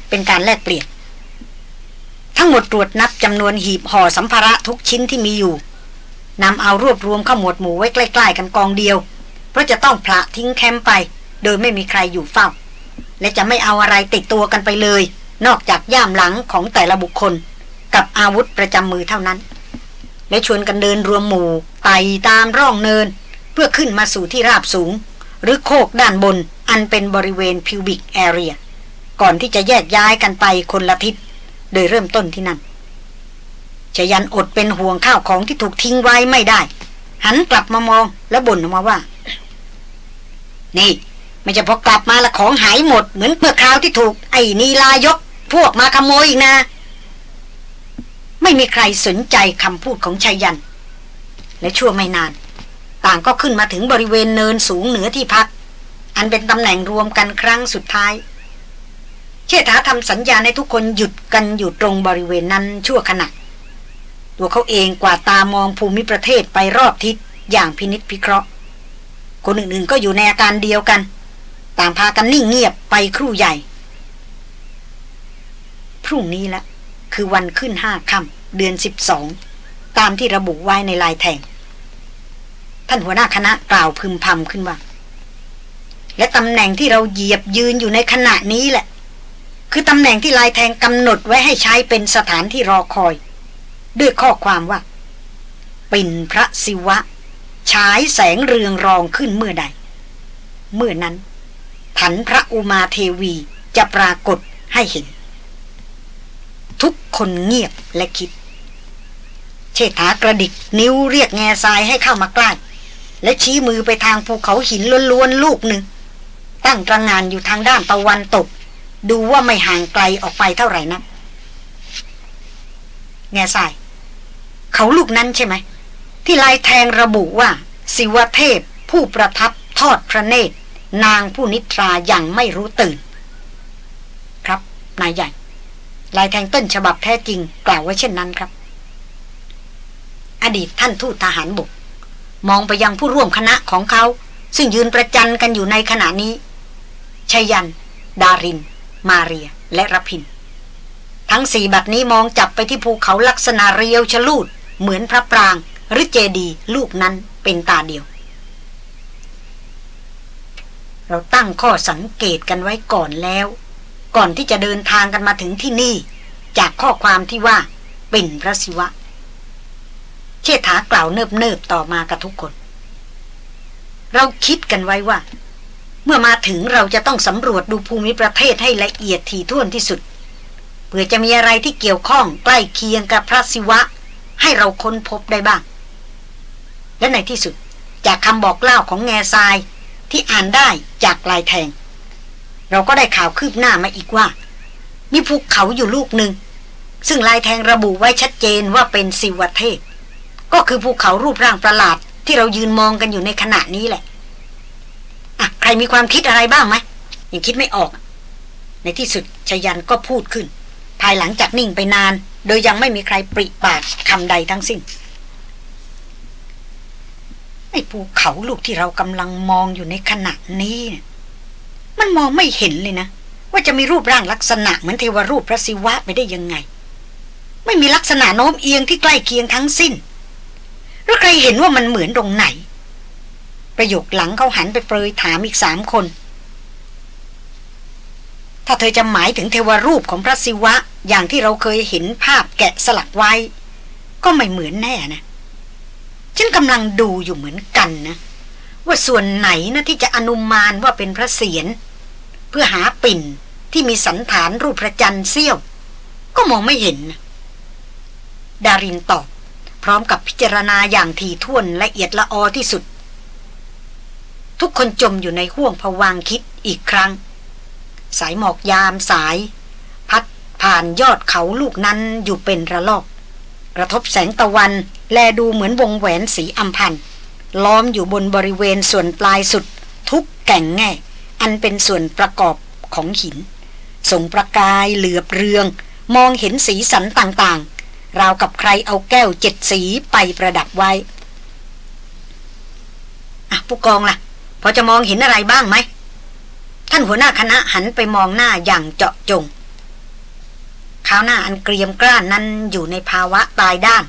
เป็นการแลกเปลี่ยน ทั้งหมดตรวจนับจำนวนหีบห่อสัมภาระทุกชิ้นที่มีอยู่นำเอารวบรวมข้าหมวดหมู่ไว้ใกล้ ๆ กันกองเดียว เพราะจะต้องพละทิ้งแคมป์ไป โดยไม่มีใครอยู่เฝ้า และจะไม่เอาอะไรติดตัวกันไปเลย นอกจากย่ามหลังของแต่ละบุคคล กับอาวุธประจำมือเท่านั้น และชวนกันเดินรวมหมู่ไต่ตามร่องเนิน เพื่อขึ้นมาสู่ที่ราบสูง หรือโคกด้านบนอันเป็นบริเวณพิวบิกแอเรียก่อนที่จะแยกย้ายกันไปคนละทิศโดยเริ่มต้นที่นั่นชยันอดเป็นห่วงข้าวของที่ถูกทิ้งไว้ไม่ได้ หันกลับมามองแล้วบ่นออกมาว่า นี่ ไม่จะพอกลับมาละของหายหมดเหมือนเมื่อคราวที่ถูก ไอ้นีลายก พวกมาขโมยอีกนะ ไม่มีใครสนใจคำพูดของชายัน และชั่วไม่นาน ต่างก็ขึ้นมาถึงบริเวณเนินสูงเหนือที่พัก อันเป็นตำแหน่งรวมกันครั้งสุดท้าย เชษฐาทำสัญญาในทุกคนหยุดกันอยู่ตรงบริเวณนั้นชั่วขณะตัวเขาเองกว่าตามองภูมิประเทศไปรอบทิศอย่างพินิษพิเคราะห์ คนอื่นๆก็อยู่ในอาการเดียวกัน ต่างพากันนิ่งเงียบไปครู่ใหญ่ พรุ่งนี้ละ คือวันขึ้นห้าค่ำเดือนสิบสอง ตามที่ระบุไว้ในลายแทง ท่านหัวหน้าคณะกล่าวพึมพำขึ้นว่า และตำแหน่งที่เราเหยียบยืนอยู่ในขณะนี้แหละ คือตำแหน่งที่ลายแทงกำหนดไว้ให้ใช้เป็นสถานที่รอคอย ด้วยข้อความว่า ปิ่นพระศิวะฉายแสงเรืองรองขึ้นเมื่อใด เมื่อนั้น ถันพระอุมาเทวีจะปรากฏให้เห็น ทุกคนเงียบและคิด เชษฐากระดิกนิ้วเรียกแง่ทรายให้เข้ามาใกล้ และชี้มือไปทางภูเขาหินล้วนๆลูกหนึ่ง ตั้งตระงานอยู่ทางด้านตะวันตก ดูว่าไม่ห่างไกลออกไปเท่าไหร่นะแง่ทราย เขาลูกนั้นใช่ไหม ที่ลายแทงระบุว่า สิวเทพผู้ประทับทอดพระเนตร นางผู้นิทราอย่างไม่รู้ตื่น ครับ นายใหญ่ ลายแทงต้นฉบับแท้จริง กล่าวไว้เช่นนั้นครับ อดีตท่านทูตทหารบก มองไปยังผู้ร่วมคณะของเขา ซึ่งยืนประจันกันอยู่ในขณะนี้ชยัน ดาริน มาเรีย และรพิน ทั้งสี่บัดนี้มองจับไปที่ภูเขาลักษณะเรียวชลูด เหมือนพระปราง หรือเจดีลูกนั้นเป็นตาเดียว เราตั้งข้อสังเกตกันไว้ก่อนแล้ว ก่อนที่จะเดินทางกันมาถึงที่นี่ จากข้อความที่ว่าเป็นพระศิวะ เชษฐากล่าวเนิบเนิบต่อมากับทุกคน เราคิดกันไว้ว่า เมื่อมาถึงเราจะต้องสำรวจดูภูมิประเทศให้ละเอียดถี่ถ้วนที่สุดเพื่อจะมีอะไรที่เกี่ยวข้องใกล้เคียงกับพระศิวะ ให้เราค้นพบได้บ้าง และในที่สุดจากคำบอกเล่าของแง่ทราย ที่อ่านได้จากลายแทง เราก็ได้ข่าวคืบหน้ามาอีกว่า มีภูเขาอยู่ลูกหนึ่ง ซึ่งลายแทงระบุไว้ชัดเจนว่าเป็นสิวเทพ ก็คือภูเขารูปร่างประหลาดที่เรายืนมองกันอยู่ในขณะนี้แหละอะใครมีความคิดอะไรบ้างไหมยังคิดไม่ออก ในที่สุดชยันก็พูดขึ้น ภายหลังจากนิ่งไปนาน โดยยังไม่มีใครปริปากคำใดทั้งสิ้น อ้ภูเขาลูกที่เรากำลังมองอยู่ในขณะนี้เนี่ยมันมองไม่เห็นเลยนะ ว่าจะมีรูปร่างลักษณะเหมือนเทวรูปพระศิวะไปได้ยังไง ไม่มีลักษณะโน้มเอียงที่ใกล้เคียงทั้งสิ้นแล้วใครเห็นว่ามันเหมือนตรงไหน ประโยคหลังเขาหันไปเปรยถามอีกสามคน ถ้าเธอจะหมายถึงเทวรูปของพระศิวะอย่างที่เราเคยเห็นภาพแกะสลักไว้ ก็ไม่เหมือนแน่นะ ฉันกำลังดูอยู่เหมือนกันนะ ว่าส่วนไหนนะที่จะอนุมานว่าเป็นพระเศียรเพื่อหาปิ่นที่มีสันฐานรูปพระจันทร์เสี้ยว ก็มองไม่เห็น ดารินตอบ พร้อมกับพิจารณาอย่างถี่ถ้วนละเอียดละออที่สุด ทุกคนจมอยู่ในห่วงผวางคิดอีกครั้ง สายหมอกยามสาย พัดผ่านยอดเขาลูกนั้นอยู่เป็นระลอก กระทบแสงตะวัน แลดูเหมือนวงแหวนสีอัมพันล้อมอยู่บนบริเวณส่วนปลายสุด ทุกแก่งแง่ อันเป็นส่วนประกอบของหิน ส่งประกายเหลือบเรือง มองเห็นสีสันต่างๆ ราวกับใครเอาแก้วเจ็ดสีไปประดับไว้อะผู้กองล่ะ พอจะมองเห็นอะไรบ้างไหม ท่านหัวหน้าคณะหันไปมองหน้าอย่างเจาะจงข้าวหน้าอันเกรียมกล้านนั้นอยู่ในภาวะตายด้าน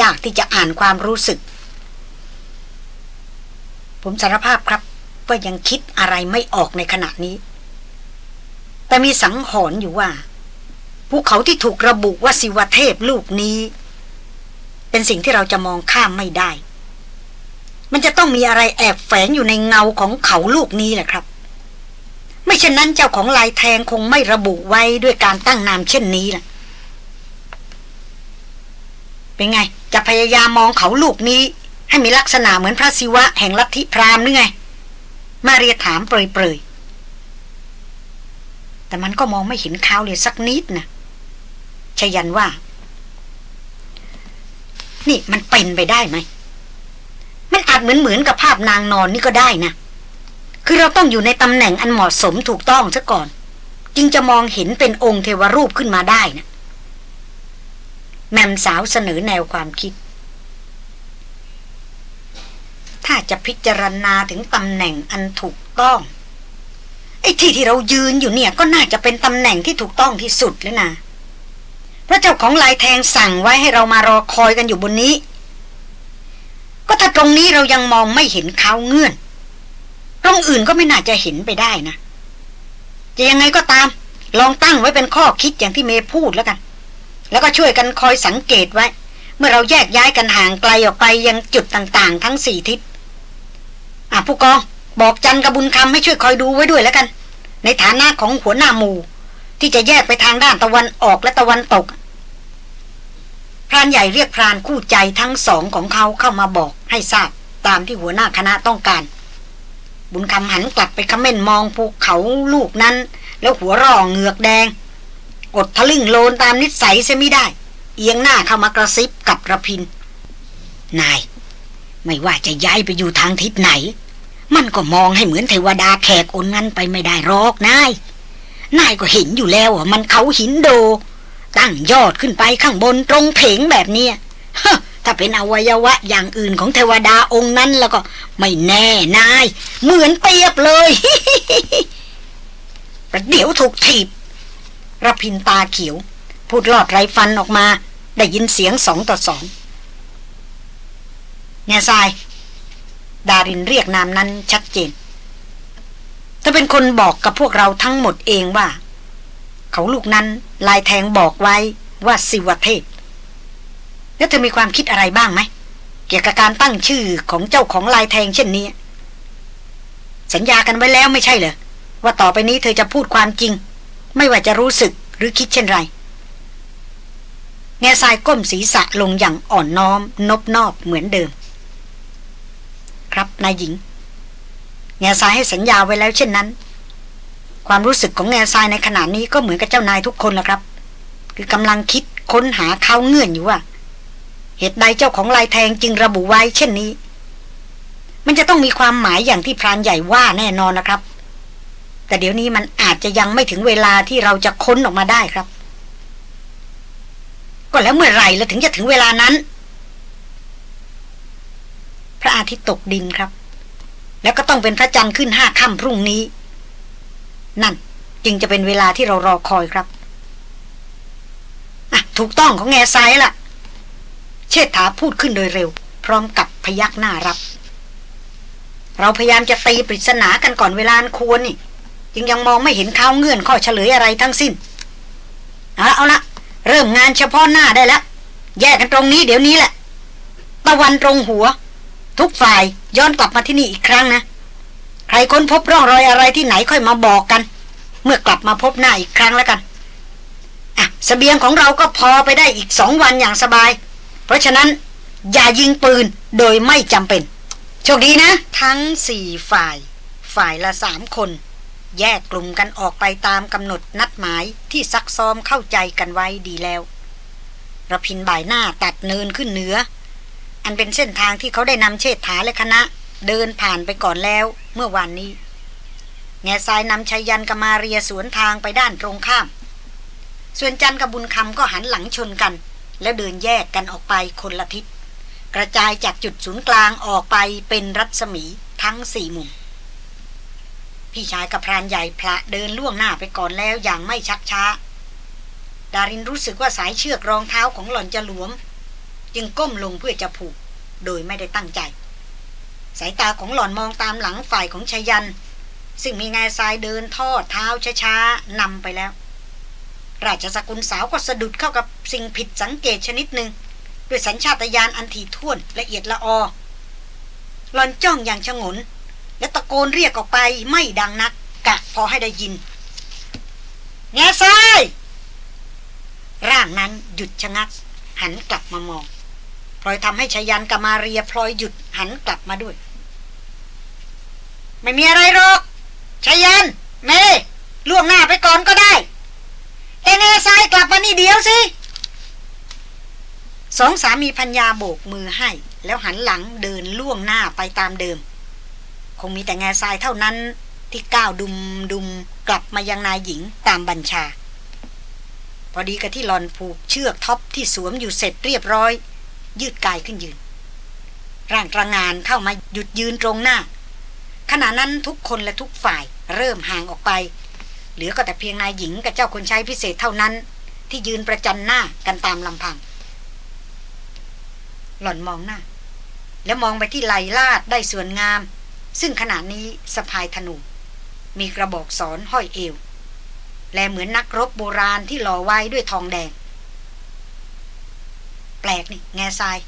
ยากที่จะอ่านความรู้สึก ผมสารภาพครับว่ายังคิดอะไรไม่ออกในขณะนี้ แต่มีสังหรณ์อยู่ว่าภูเขาที่ถูกระบุว่าสิวเทพลูกนี้ เป็นสิ่งที่เราจะมองข้ามไม่ได้ มันจะต้องมีอะไรแอบแฝงอยู่ในเงาของเขาลูกนี้แหละครับ ไม่เช่นนั้นเจ้าของลายแทงคงไม่ระบุไว้ด้วยการตั้งนามเช่นนี้ล่ะ เป็นไง จะพยายามมองเขาลูกนี้ ให้มีลักษณะเหมือนพระศิวะแห่งลัทธิพราหมณ์หรือไง มาเรียถามเปรยๆ แต่มันก็มองไม่เห็นเขาเลยสักนิดนะชยันว่า นี่มันเป็นไปได้ไหม มันอาจเหมือนเหมือนกับภาพนางนอนนี่ก็ได้นะคือเราต้องอยู่ในตำแหน่งอันเหมาะสมถูกต้องซะก่อน จึงจะมองเห็นเป็นองค์เทวรูปขึ้นมาได้นะ แมมสาวเสนอแนวความคิด ถ้าจะพิจารณาถึงตำแหน่งอันถูกต้อง ไอ้ที่ที่เรายืนอยู่เนี่ย ก็น่าจะเป็นตำแหน่งที่ถูกต้องที่สุดแล้วนะเพราะเจ้าของลายแทงสั่งไว้ให้เรามารอคอยกันอยู่บนนี้ ก็ถ้าตรงนี้เรายังมองไม่เห็นเขาเงื่อน ตรงอื่นก็ไม่น่าจะเห็นไปได้นะ จะยังไงก็ตาม ลองตั้งไว้เป็นข้อคิดอย่างที่เมย์พูดแล้วกัน แล้วก็ช่วยกันคอยสังเกตไว้ เมื่อเราแยกย้ายกันห่างไกลออกไปยังจุดต่างๆ ทั้งสี่ทิศอะผู้กองบอกจันกระบุญคำให้ช่วยคอยดูไว้ด้วยแล้วกัน ในฐานะของหัวหน้าหมู่ ที่จะแยกไปทางด้านตะวันออกและตะวันตกพรานใหญ่เรียกพรานคู่ใจทั้งสองของเขาเข้ามาบอกให้ทราบตามที่หัวหน้าคณะต้องการ บุญคำหันกลับไปคำเม่นมองภูเขาลูกนั้น แล้วหัวร่อเงือกแดง อดทะลึ่งโลนตามนิสัยเสียไม่ได้ เอียงหน้าเข้ามากระซิบกับระพิน นาย ไม่ว่าจะย้ายไปอยู่ทางทิศไหน มันก็มองให้เหมือนเทวดาแขกอนนั้นไปไม่ได้รอกนาย นายก็เห็นอยู่แล้วว่ามันเขาหินโด ตั้งยอดขึ้นไปข้างบนตรงเพงแบบเนี้ยถ้าเป็นอวัยวะอย่างอื่นของเทวดาองค์นั้นแล้วก็ไม่แน่นาย เหมือนเปียบเลยประเดี๋ยวถูกถีบ ระพินตาเขียว พูดลอดไรฟันออกมา ได้ยินเสียงสองต่อสองแง่ทราย ดารินเรียกนามนั้นชัดเจนเธอเป็นคนบอกกับพวกเราทั้งหมดเองว่า เขาลูกนั้นลายแทงบอกไว้ว่าสิวเทพ แล้วเธอมีความคิดอะไรบ้างไหม เกี่ยวกับการตั้งชื่อของเจ้าของลายแทงเช่นนี้ สัญญากันไว้แล้วไม่ใช่เหรอ ว่าต่อไปนี้เธอจะพูดความจริง ไม่ว่าจะรู้สึกหรือคิดเช่นไรแง่ทรายก้มศีรษะลงอย่างอ่อนน้อม นบนอบเหมือนเดิม ครับนายหญิงแง่ทรายให้สัญญาไว้แล้วเช่นนั้น ความรู้สึกของแง่ทรายในขณะนี้ก็เหมือนกับเจ้านายทุกคนแหละครับ คือกำลังคิดค้นหาเขาเงื่อนอยู่ว่า เหตุใดเจ้าของลายแทงจึงระบุไว้เช่นนี้ มันจะต้องมีความหมายอย่างที่พรานใหญ่ว่าแน่นอนนะครับ แต่เดี๋ยวนี้มันอาจจะยังไม่ถึงเวลาที่เราจะค้นออกมาได้ครับ ก็แล้วเมื่อไหร่แล้วถึงจะถึงเวลานั้น พระอาทิตย์ตกดินครับ แล้วก็ต้องเป็นพระจันทร์ขึ้นห้าค่ำพรุ่งนี้ นั่นจึงจะเป็นเวลาที่เรารอคอยครับอะถูกต้องของแง่ซ้ายล่ะ เชษฐาพูดขึ้นโดยเร็ว พร้อมกับพยักหน้ารับ เราพยายามจะตีปริศนากันก่อนเวลาควรนี่ จึงยังมองไม่เห็นข้าวเงื่อนข้อเฉลยอะไรทั้งสิ้น เอาละเอาละเริ่มงานเฉพาะหน้าได้แล้วแยกกันตรงนี้เดี๋ยวนี้แหละ ตะวันตรงหัว ทุกฝ่ายย้อนกลับมาที่นี่อีกครั้งนะ ใครค้นพบร่องรอยอะไรที่ไหนค่อยมาบอกกัน เมื่อกลับมาพบหน้าอีกครั้งแล้วกันอะสเสบียงของเราก็พอไปได้อีกสองวันอย่างสบาย เพราะฉะนั้นอย่ายิงปืนโดยไม่จำเป็น โชคดีนะ ทั้งสี่ฝ่าย ฝ่ายละสามคน แยกกลุ่มกันออกไปตามกำหนดนัดหมายที่ซักซ้อมเข้าใจกันไว้ดีแล้วระพินบ่ายหน้าตัดเนินขึ้นเหนือ อันเป็นเส้นทางที่เขาได้นำเชษฐาและคณะ เดินผ่านไปก่อนแล้วเมื่อวานนี้ แง่ทรายนำชัยยันกมาเรียสวนทางไปด้านตรงข้าม ส่วนจันกับบุญคำก็หันหลังชนกัน แล้วเดินแยกกันออกไปคนละทิศ กระจายจากจุดศูนย์กลางออกไปเป็นรัศมีทั้งสี่มุม พี่ชายกับพรานใหญ่พระเดินล่วงหน้าไปก่อนแล้วอย่างไม่ชักช้า ดารินรู้สึกว่าสายเชือกรองเท้าของหล่อนจะหลวม จึงก้มลงเพื่อจะผูก โดยไม่ได้ตั้งใจ สายตาของหล่อนมองตามหลังฝ่ายของชายัน ซึ่งมีงายทรายเดินทอดเท้าช้าๆนำไปแล้ว ราชสกุลสาวก็สะดุดเข้ากับสิ่งผิดสังเกตชนิดหนึ่งด้วยสัญชาตญาณอันถี่ถ้วนละเอียดละออหลอนจ้องอย่างชงน และตะโกนเรียกออกไปไม่ดังนัก กะพอให้ได้ยิน แง่ทรายร่างนั้นหยุดชะงัก หันกลับมามองพลอยทำให้ชายันกามาเรียพลอยหยุดหันกลับมาด้วย ไม่มีอะไรหรอกชายัน เมล่วงหน้าไปก่อนก็ได้แต่เนซายกลับมานี่เดียวสิสองสามีพัญญาโบกมือให้ แล้วหันหลังเดินล่วงหน้าไปตามเดิม คงมีแต่แง่ทรายเท่านั้นที่ก้าวดุมดุมกลับมายังนายหญิงตามบัญชา พอดีกับที่หลอนผูกเชือกท็อปที่สวมอยู่เสร็จเรียบร้อย ยืดกายขึ้นยืน ร่างตระงานเข้ามาหยุดยืนตรงหน้า ขณะนั้นทุกคนและทุกฝ่ายเริ่มห่างออกไป เหลือก็แต่เพียงนายหญิงกับเจ้าคนใช้พิเศษเท่านั้น ที่ยืนประจันหน้ากันตามลำพัง หล่อนมองหน้า แล้วมองไปที่ไหลลาดได้ส่วนงาม ซึ่งขณะนี้สะพายธนู มีกระบอกสอนห้อยเอว และเหมือนนักรบโบราณที่หล่อไว้ด้วยทองแดง แปลกนี่ แง่ทราย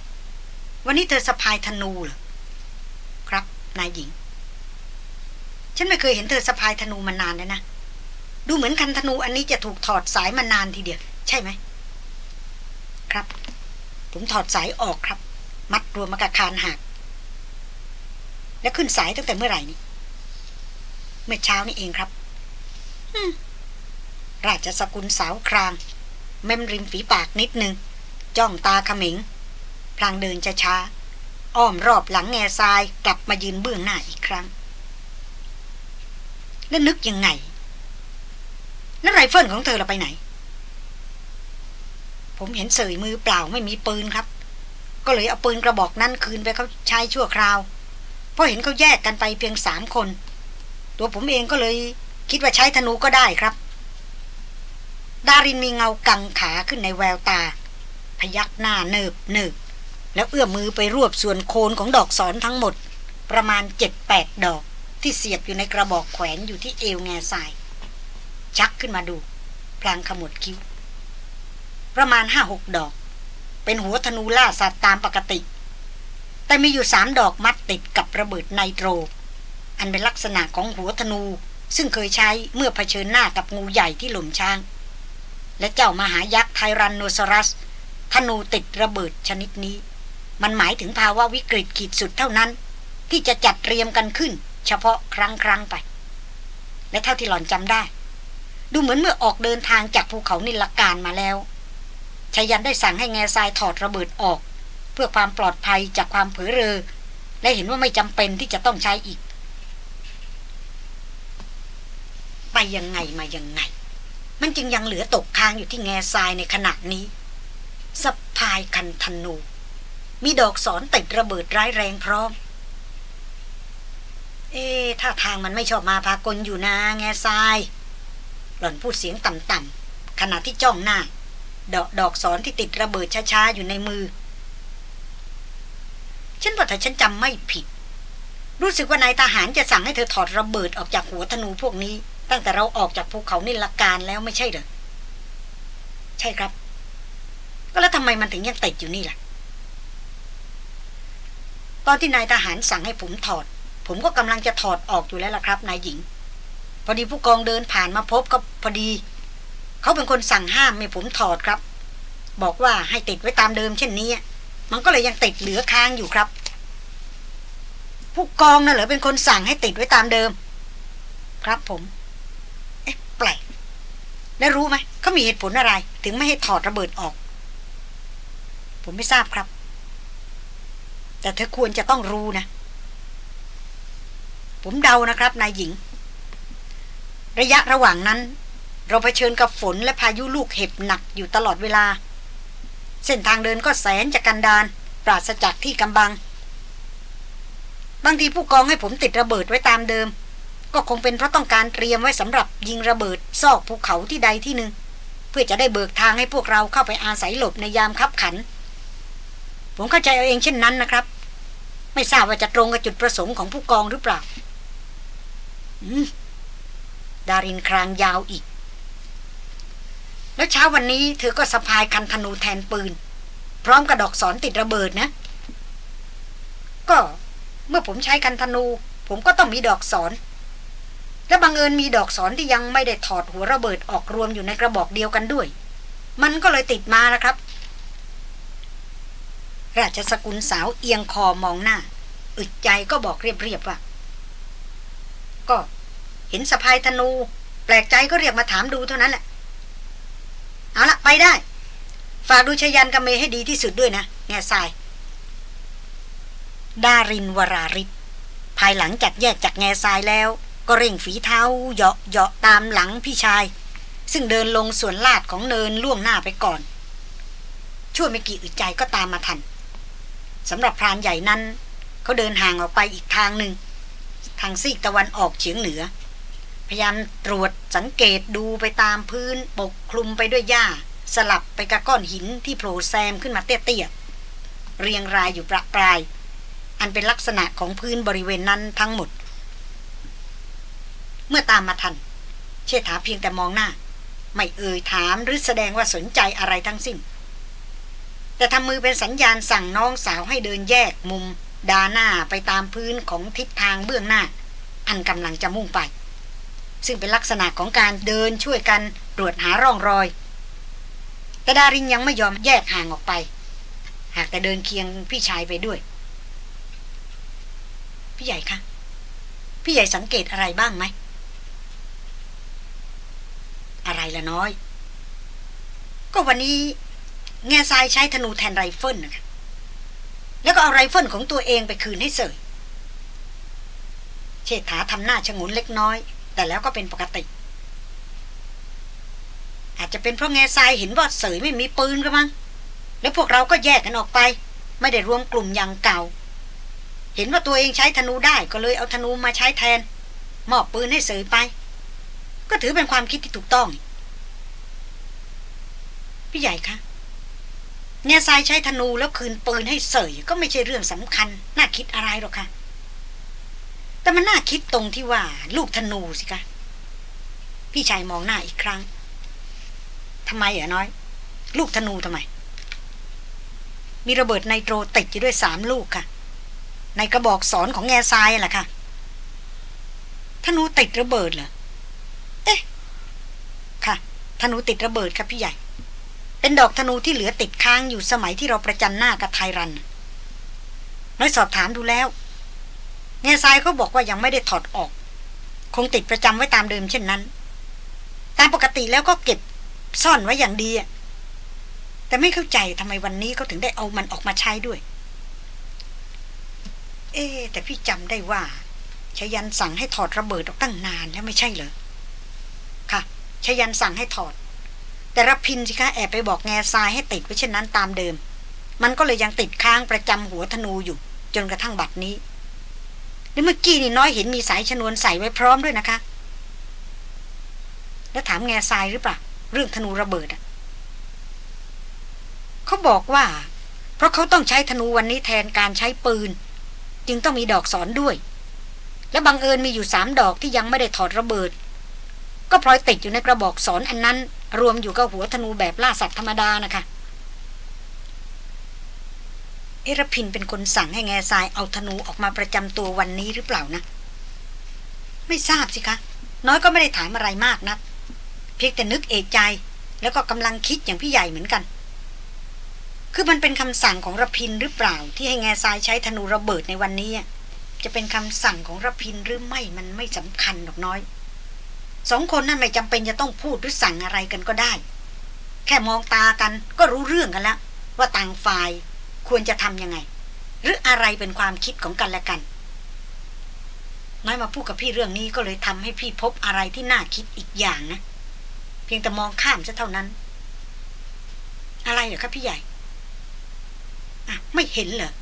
วันนี้เธอสะพายธนูเหรอ ครับนายหญิง ฉันไม่เคยเห็นเธอสะพายธนูมานานแล้วนะ ดูเหมือนคันธนูอันนี้จะถูกถอดสายมานานทีเดียว ใช่ไหม ครับ ผมถอดสายออกครับ มัดรวมมากับคานหัก แล้วขึ้นสายตั้งแต่เมื่อไหร่นี่ เมื่อเช้านี่เองครับราชสกุลสาวคราง เม้มริมฝีปากนิดนึง จ้องตาขมิง พลางเดินช้าๆอ้อมรอบหลังแง่ทรายกลับมายืนเบื้องหน้าอีกครั้ง แล้วนึกยังไง แล้วไรเฟิลของเธอเราไปไหน ผมเห็นเสยมือเปล่าไม่มีปืนครับ ก็เลยเอาปืนกระบอกนั้นคืนไปเขาใช้ชั่วคราว เพราะเห็นเขาแยกกันไปเพียงสามคน ตัวผมเองก็เลยคิดว่าใช้ธนูก็ได้ครับ ดารินมีเงากังขาขึ้นในแววตา พยักหน้าเนิบเนิบแล้วเอื้อมมือไปรวบส่วนโคนของดอกสอนทั้งหมด ประมาณเจ็ดแปดดอก ที่เสียบอยู่ในกระบอกแขวนอยู่ที่เอวแง่ทราย ชักขึ้นมาดู พลางขมวดคิ้ว ประมาณห้าหกดอก เป็นหัวธนูล่าสัตว์ตามปกติ แต่มีอยู่สามดอกมัดติดกับระเบิดไนโตร อันเป็นลักษณะของหัวธนู ซึ่งเคยใช้เมื่อเผชิญหน้ากับงูใหญ่ที่หล่มช้าง และเจ้ามหายักษ์ไทรันโนซอรัส ธนูติดระเบิดชนิดนี้ มันหมายถึงภาวะวิกฤตขีดสุดเท่านั้น ที่จะจัดเตรียมกันขึ้น เฉพาะครั้งครั้งไป และเท่าที่หล่อนจำได้ ดูเหมือนเมื่อออกเดินทางจากภูเขานิลการมาแล้วชายันได้สั่งให้แง่ทรายถอดระเบิดออก เพื่อความปลอดภัยจากความเผลอเรอ และเห็นว่าไม่จำเป็นที่จะต้องใช้อีก ไปยังไงมายังไง มันจึงยังเหลือตกค้างอยู่ที่แง่ทรายในขณะนี้สะพายคันธนู มีดอกสอนติดระเบิดร้ายแรงพร้อม เอ๊ถ้าทางมันไม่ชอบมาพากลอยู่นะแง่ทราย หล่อนพูดเสียงต่ำๆขณะที่จ้องหน้าดอกดอกสอนที่ติดระเบิดช้าๆอยู่ในมือ ฉันว่าถ้าฉันจำไม่ผิด รู้สึกว่านายทหารจะสั่งให้เธอถอดระเบิดออกจากหัวธนูพวกนี้ ตั้งแต่เราออกจากภูเขานิลการแล้วไม่ใช่เหรอใช่ครับ ก็แล้วทำไมมันถึงยังติดอยู่นี่ล่ะ ตอนที่นายทหารสั่งให้ผมถอด ผมก็กำลังจะถอดออกอยู่แล้วล่ะครับ นายหญิง พอดีผู้กองเดินผ่านมาพบก็พอดี เขาเป็นคนสั่งห้ามไม่ผมถอดครับ บอกว่าให้ติดไว้ตามเดิมเช่นนี้ มันก็เลยยังติดเหลือค้างอยู่ครับ ผู้กองน่ะเหรอเป็นคนสั่งให้ติดไว้ตามเดิม ครับผม เอ๊ะแปลกแล้วรู้ไหมเขามีเหตุผลอะไร ถึงไม่ให้ถอดระเบิดออก ผมไม่ทราบครับ แต่เธอควรจะต้องรู้นะ ผมเดานะครับนายหญิง ระยะระหว่างนั้น เราเผชิญกับฝนและพายุลูกเห็บหนักอยู่ตลอดเวลา เส้นทางเดินก็แสนจะกันดานปราศจากที่กำบัง บางทีผู้กองให้ผมติดระเบิดไว้ตามเดิม ก็คงเป็นเพราะต้องการเตรียมไว้สำหรับยิงระเบิดซอกภูเขาที่ใดที่หนึ่งเพื่อจะได้เบิกทางให้พวกเราเข้าไปอาศัยหลบในยามคับขัน ผมเข้าใจเอาเองเช่นนั้นนะครับ ไม่ทราบว่าจะตรงกับจุดประสงค์ของผู้กองหรือเปล่าดารินครางยาวอีก แล้วเช้าวันนี้เธอก็สะพายคันธนูแทนปืน พร้อมกับดอกสอนติดระเบิดนะ ก็เมื่อผมใช้คันธนู ผมก็ต้องมีดอกสอน และบังเอิญมีดอกสอนที่ยังไม่ได้ถอดหัวระเบิดออกรวมอยู่ในกระบอกเดียวกันด้วย มันก็เลยติดมาแล้วครับ ราชสกุลสาวเอียงคอมองหน้า อึดใจก็บอกเรียบๆว่า ก็เห็นสะพายธนู แปลกใจก็เรียกมาถามดูเท่านั้นแหละ เอาละไปได้ ฝากดูชยันกับเมให้ดีที่สุดด้วยนะแง่ทราย ดารินวราริศภายหลังจากแยกจากแง่ทรายแล้ว ก็เร่งฝีเท้าเหาะเหาะตามหลังพี่ชาย ซึ่งเดินลงส่วนลาดของเนินล่วงหน้าไปก่อน ชั่วไม่กี่อึดใจก็ตามมาทันสำหรับพรานใหญ่นั้น เขาเดินห่างออกไปอีกทางหนึ่งทางซีกตะวันออกเฉียงเหนือ พยายามตรวจสังเกตดูไปตามพื้นปกคลุมไปด้วยหญ้า สลับไปกับก้อนหินที่โผล่แซมขึ้นมาเตี้ยๆเรียงรายอยู่ประปราย อันเป็นลักษณะของพื้นบริเวณนั้นทั้งหมด เมื่อตามมาทัน เชษฐาเพียงแต่มองหน้า ไม่เอ่ยถามหรือแสดงว่าสนใจอะไรทั้งสิ้น แต่ทำมือเป็นสัญญาณสั่งน้องสาวให้เดินแยกมุม ดาหน้าไปตามพื้นของทิศทางเบื้องหน้า อันกำลังจะมุ่งไป ซึ่งเป็นลักษณะของการเดินช่วยกันตรวจหาร่องรอย แต่ดารินยังไม่ยอมแยกห่างออกไป หากแต่เดินเคียงพี่ชายไปด้วย พี่ใหญ่คะพี่ใหญ่สังเกตอะไรบ้างไหม อะไรละน้อย ก็วันนี้ แง่ทรายใช้ธนูแทนไรเฟิลนะคะแล้วก็เอาไรเฟิลของตัวเองไปคืนให้เสยเชษฐาทำหน้าชงนเล็กน้อย แต่แล้วก็เป็นปกติ อาจจะเป็นเพราะแง่ทรายเห็นว่าเสยไม่มีปืนกระมังแล้วพวกเราก็แยกกันออกไป ไม่ได้รวมกลุ่มอย่างเก่า เห็นว่าตัวเองใช้ธนูได้ก็เลยเอาธนูมาใช้แทน มอบปืนให้เสยไป ก็ถือเป็นความคิดที่ถูกต้อง พี่ใหญ่คะแง่ทรายใช้ธนูแล้วคืนปืนให้เสยก็ไม่ใช่เรื่องสำคัญ น่าคิดอะไรหรอกค่ะ แต่มันน่าคิดตรงที่ว่า ลูกธนูสิคะ พี่ชายมองหน้าอีกครั้งทำไมเหรอน้อย ลูกธนูทำไม มีระเบิดไนโตรติดอยู่ด้วยสามลูกค่ะ ในกระบอกสอนของแง่ทรายแหละค่ะธนูติดระเบิดเหรอเอ๊ะ ค่ะธนูติดระเบิดครับพี่ใหญ่ เป็นดอกธนูที่เหลือติดค้างอยู่สมัยที่เราประจันหน้ากับไทรันน้อยสอบถามดูแล้ว แง่ทรายเขาบอกว่ายังไม่ได้ถอดออก คงติดประจำไว้ตามเดิมเช่นนั้น ตามปกติแล้วก็เก็บซ่อนไว้อย่างดีอะแต่ไม่เข้าใจทำไมวันนี้เขาถึงได้เอามันออกมาใช้ด้วย เอ๊แต่พี่จำได้ว่าชยันสั่งให้ถอดระเบิดออกตั้งนานแล้วไม่ใช่เหรอ ค่ะชยันสั่งให้ถอด แต่รับพินสิคะแอบไปบอกแง่ทรายให้ติดไว้เช่นนั้นตามเดิม มันก็เลยยังติดค้างประจำหัวธนูอยู่ จนกระทั่งบัดนี้ แล้วเมื่อกี้นี่น้อยเห็นมีสายชนวนใส่ไว้พร้อมด้วยนะคะ แล้วถามแง่ทรายหรือเปล่าเรื่องธนูระเบิดอะเขาบอกว่า เพราะเขาต้องใช้ธนูวันนี้แทนการใช้ปืน จึงต้องมีดอกสอนด้วย และบังเอิญมีอยู่สามดอกที่ยังไม่ได้ถอดระเบิด ก็พลอยติดอยู่ในกระบอกสอนอันนั้น รวมอยู่กับหัวธนูแบบล่าสัตว์ธรรมดานะคะ เอรพินเป็นคนสั่งให้แง่ทรายเอาธนูออกมาประจำตัววันนี้หรือเปล่านะ ไม่ทราบสิคะ น้อยก็ไม่ได้ถามอะไรมากนะักเพียงแต่นึกเอกใจ แล้วก็กำลังคิดอย่างพี่ใหญ่เหมือนกัน คือมันเป็นคำสั่งของรพินหรือเปล่า ที่ให้แง่ทรายใช้ธนูระเบิดในวันนี้จะเป็นคำสั่งของรพินหรือไม่มันไม่สำคัญหรอกน้อยสองคนนั้นไม่จำเป็นจะต้องพูดหรือสั่งอะไรกันก็ได้ แค่มองตากันก็รู้เรื่องกันแล้วว่าต่างฝ่าย ควรจะทำยังไง หรืออะไรเป็นความคิดของกันและกัน น้อยมาพูดกับพี่เรื่องนี้ก็เลยทำให้พี่พบอะไรที่น่าคิดอีกอย่างนะ เพียงแต่มองข้ามซะเท่านั้น อะไรเหรอครับพี่ใหญ่อะไม่เห็นเหรอ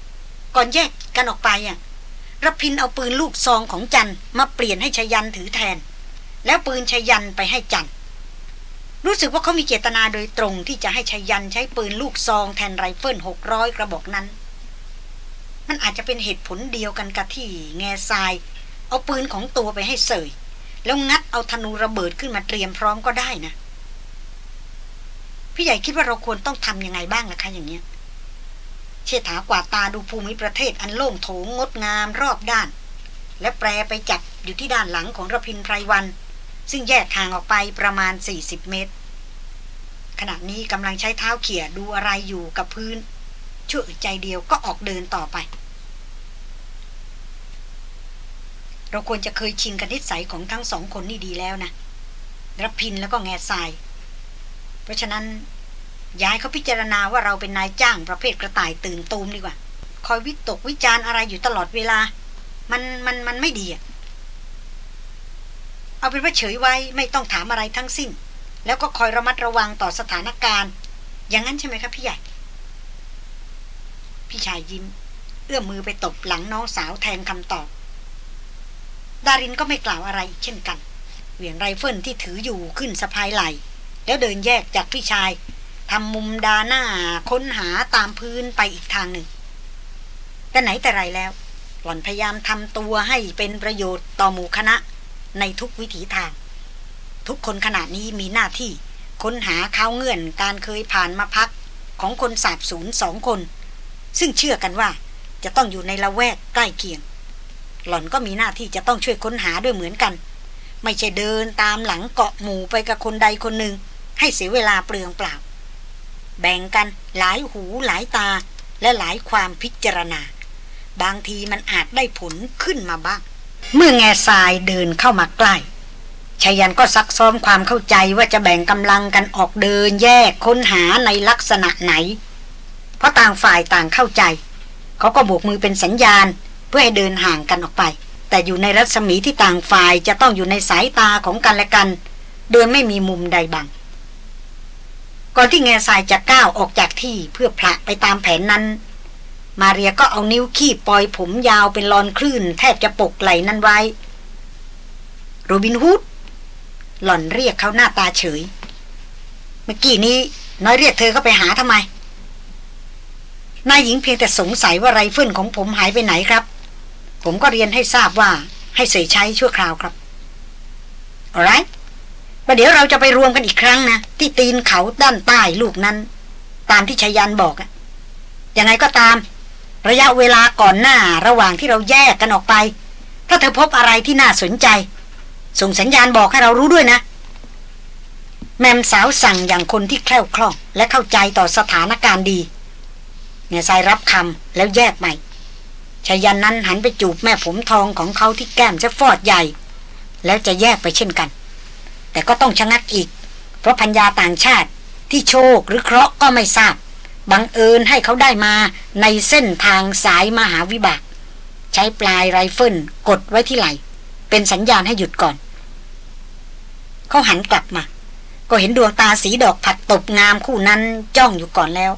ก่อนแยกกันออกไปอะรพินเอาปืนลูกซองของจันมาเปลี่ยนให้ชยันถือแทน แล้วปืนชยันไปให้จัน รู้สึกว่าเขามีเจตนาโดยตรงที่จะให้ชยันใช้ปืนลูกซองแทนไรเฟิลหกร้อยกระบอกนั้น มันอาจจะเป็นเหตุผลเดียวกันกับที่แง่ทราย เอาปืนของตัวไปให้เสย แล้วงัดเอาธนูระเบิดขึ้นมาเตรียมพร้อมก็ได้นะ พี่ใหญ่คิดว่าเราควรต้องทำยังไงบ้างนะคะอย่างเนี้ยเชษฐากวาดตาดูภูมิประเทศอันโล่งโถงงดงามรอบด้าน และแปรไปจับอยู่ที่ด้านหลังของระพินไพรวัน ซึ่งแยกทางออกไปประมาณ 40 เมตร ขณะนี้กำลังใช้เท้าเขี่ยดูอะไรอยู่กับพื้น ชั่วใจเดียวก็ออกเดินต่อไป เราควรจะเคยชินกับนิสัยของทั้งสองคนนี่ดีแล้วนะรับพินแล้วก็แง่ทราย เพราะฉะนั้นย้ายเขาพิจารณาว่าเราเป็นนายจ้างประเภทกระต่ายตื่นตูมดีกว่า คอยวิตกวิจารอะไรอยู่ตลอดเวลา มันมันมันไม่ดีอะ เอาเป็นว่าเฉยไว้ไม่ต้องถามอะไรทั้งสิ้น แล้วก็คอยระมัดระวังต่อสถานการณ์ อย่างนั้นใช่ไหมครับพี่ใหญ่ พี่ชายยิ้ม เอื้อมมือไปตบหลังน้องสาวแทนคำตอบ ดารินก็ไม่กล่าวอะไรเช่นกัน เหวี่ยงไรเฟิลที่ถืออยู่ขึ้นสะพายไหล แล้วเดินแยกจากพี่ชายททำมุมดาหน้าค้นหาตามพื้นไปอีกทางหนึ่ง แต่ไหนแต่ไรแล้ว หล่อนพยายามทำตัวให้เป็นประโยชน์ต่อหมู่คณะ ในทุกวิถีทาง ทุกคนขณะนี้มีหน้าที่ ค้นหาข้าวเงื่อนการเคยผ่านมาพักของคนสาบสูญสองคน ซึ่งเชื่อกันว่าจะต้องอยู่ในละแวกใกล้เคียง หล่อนก็มีหน้าที่จะต้องช่วยค้นหาด้วยเหมือนกัน ไม่ใช่เดินตามหลังเกาะหมู่ไปกับคนใดคนหนึ่ง ให้เสียเวลาเปลืองเปล่า แบ่งกันหลายหูหลายตาและหลายความพิจารณา บางทีมันอาจได้ผลขึ้นมาบ้าง เมื่อแง่ทรายเดินเข้ามาใกล้ชายันก็ซักซ้อมความเข้าใจว่าจะแบ่งกำลังกันออกเดินแยกค้นหาในลักษณะไหน เพราะต่างฝ่ายต่างเข้าใจ เขาก็โบกมือเป็นสัญญาณ เพื่อให้เดินห่างกันออกไป แต่อยู่ในรัศมีที่ต่างฝ่ายจะต้องอยู่ในสายตาของกันและกัน โดยไม่มีมุมใดบัง ก่อนที่แง่ทรายจะก้าวออกจากที่เพื่อผละไปตามแผนนั้น มาเรียก็เอานิ้วขี้ปล่อยผมยาวเป็นลอนคลื่น แทบจะปกไหลนั้นไว้ โรบินฮูด หล่อนเรียกเขาหน้าตาเฉย เมื่อกี้นี้น้อยเรียกเธอเข้าไปหาทำไม นายหญิงเพียงแต่สงสัยว่าไรเฟิลของผมหายไปไหนครับ ผมก็เรียนให้ทราบว่าให้เสยใช้ชั่วคราวครับอะไรประเดี๋ยวเราจะไปรวมกันอีกครั้งนะ ที่ตีนเขาด้านใต้ลูกนั้น ตามที่ชายันบอกอะยังไงก็ตาม ระยะเวลาก่อนหน้าระหว่างที่เราแยกกันออกไป ถ้าเธอพบอะไรที่น่าสนใจ ส่งสัญญาณบอกให้เรารู้ด้วยนะ แมมสาวสั่งอย่างคนที่แคล่วคล่องและเข้าใจต่อสถานการณ์ดีเนี่ยสายรับคำแล้วแยกใหม่ชายันนั้นหันไปจูบแม่ผมทองของเขาที่แก้มจะฟอดใหญ่ แล้วจะแยกไปเช่นกัน แต่ก็ต้องชะงักอีก เพราะพัญญาต่างชาติที่โชคหรือเคราะห์ก็ไม่ทราบ บังเอิญให้เขาได้มาในเส้นทางสายมหาวิบาก ใช้ปลายไรเฟิลกดไว้ที่ไหล เป็นสัญญาณให้หยุดก่อน เขาหันกลับมา ก็เห็นดวงตาสีดอกผัดตบงามคู่นั้นจ้องอยู่ก่อนแล้ว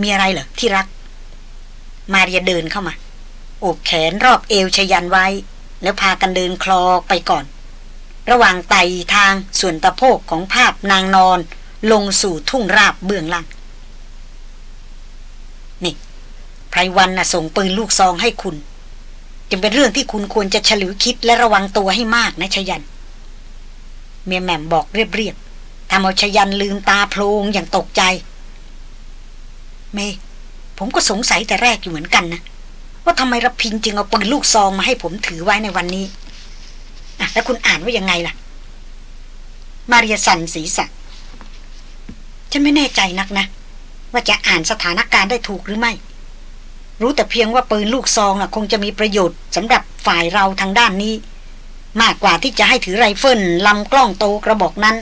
มีอะไรเหรอที่รัก มาเรียเดินเข้ามา โอบแขนรอบเอวชยันไว้ แล้วพากันเดินคลอไปก่อน ระหว่างไต่ทางส่วนตะโพกของภาพนางนอน ลงสู่ทุ่งราบเบื้องล่าง นี่ไพรวันน่ะส่งปืนลูกซองให้คุณ จึงเป็นเรื่องที่คุณควรจะฉลิวคิดและระวังตัวให้มากนะชยัน เมียแหม่มบอกเรียบๆทำเอาชยันลืมตาโพลงอย่างตกใจ เม ผมก็สงสัยแต่แรกอยู่เหมือนกันนะ ว่าทำไมรพินจึงเอาปืนลูกซองมาให้ผมถือไว้ในวันนี้อะแล้วคุณอ่านว่ายังไงล่ะ มารียสันศีสัะ ฉันไม่แน่ใจนักนะ ว่าจะอ่านสถานการณ์ได้ถูกหรือไม่ รู้แต่เพียงว่าปืนลูกซองน่ะคงจะมีประโยชน์สำหรับฝ่ายเราทางด้านนี้ มากกว่าที่จะให้ถือไรเฟิลลำกล้องโตกระบอกนั้น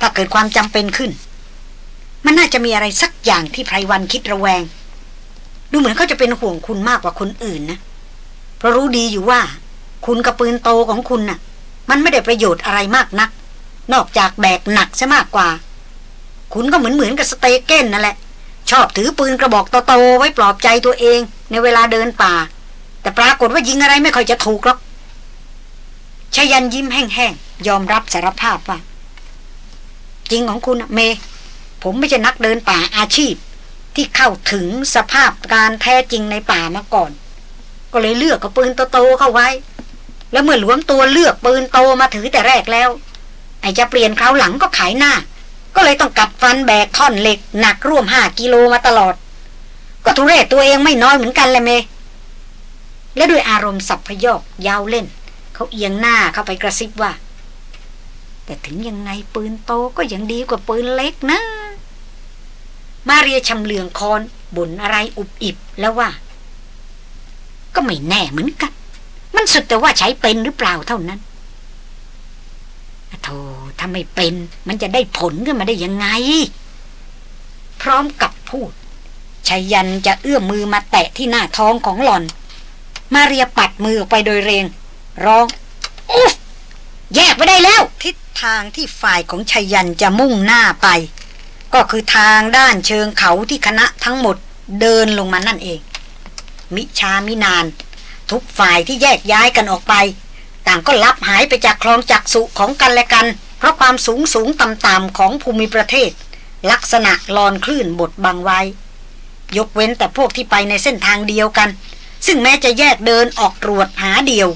ถ้าเกิดความจำเป็นขึ้น มันน่าจะมีอะไรสักอย่างที่ไพรวัลย์คิดระแวง ดูเหมือนเขาจะเป็นห่วงคุณมากกว่าคนอื่นนะเพราะรู้ดีอยู่ว่า คุณกับปืนโตของคุณน่ะ มันไม่ได้ประโยชน์อะไรมากนัก นอกจากแบกหนักซะมากกว่า คุณก็เหมือนเหมือนกับสเตเกนนั่นแหละ ชอบถือปืนกระบอกโตๆไว้ปลอบใจตัวเองในเวลาเดินป่า แต่ปรากฏว่ายิงอะไรไม่ค่อยจะถูกหรอกชายันยิ้มแห้งๆ ยอมรับสารภาพว่า จริงของคุณเม ผมไม่ใช่นักเดินป่าอาชีพ ที่เข้าถึงสภาพการแท้จริงในป่ามาก่อน ก็เลยเลือกกับปืนโตๆเข้าไว้ แล้วเมื่อหลวมตัวเลือกปืนโตมาถือแต่แรกแล้ว ไอจะเปลี่ยนคราวหลังก็ขายหน้า ก็เลยต้องกัดฟันแบกท่อนเหล็กหนักร่วมห้ากิโลมาตลอด ก็ทุเรศตัวเองไม่น้อยเหมือนกันเลยเม และด้วยอารมณ์สับพยอกยาวเล่น เขาเอียงหน้าเข้าไปกระซิบว่า แต่ถึงยังไงปืนโตก็ยังดีกว่าปืนเล็กนะ มาเรียชำเลืองคอนบ่นอะไรอุบอิบแล้วว่า ก็ไม่แน่เหมือนกัน มันสุดแต่ว่าใช้เป็นหรือเปล่าเท่านั้น ธ่ถ้าไม่เป็น มันจะได้ผลขึ้นมาได้ยังไง พร้อมกับพูดชายันจะเอื้อมมือมาแตะที่หน้าท้องของหล่อน มาเรียปัดมือออกไปโดยเร็งร้องอุ๊ฟแยกไปได้แล้ว ทิศทางที่ฝ่ายของชายันจะมุ่งหน้าไป ก็คือทางด้านเชิงเขาที่คณะทั้งหมดเดินลงมานั่นเอง มิชามินาน ทุกฝ่ายที่แยกย้ายกันออกไป ต่างก็ลับหายไปจากคลองจักสุของกันและกัน เพราะความสูงสูงต่ำต่ำของภูมิประเทศ ลักษณะลอนคลื่นบดบังไว้ ยกเว้นแต่พวกที่ไปในเส้นทางเดียวกัน ซึ่งแม้จะแยกเดินออกตรวจหาเดียว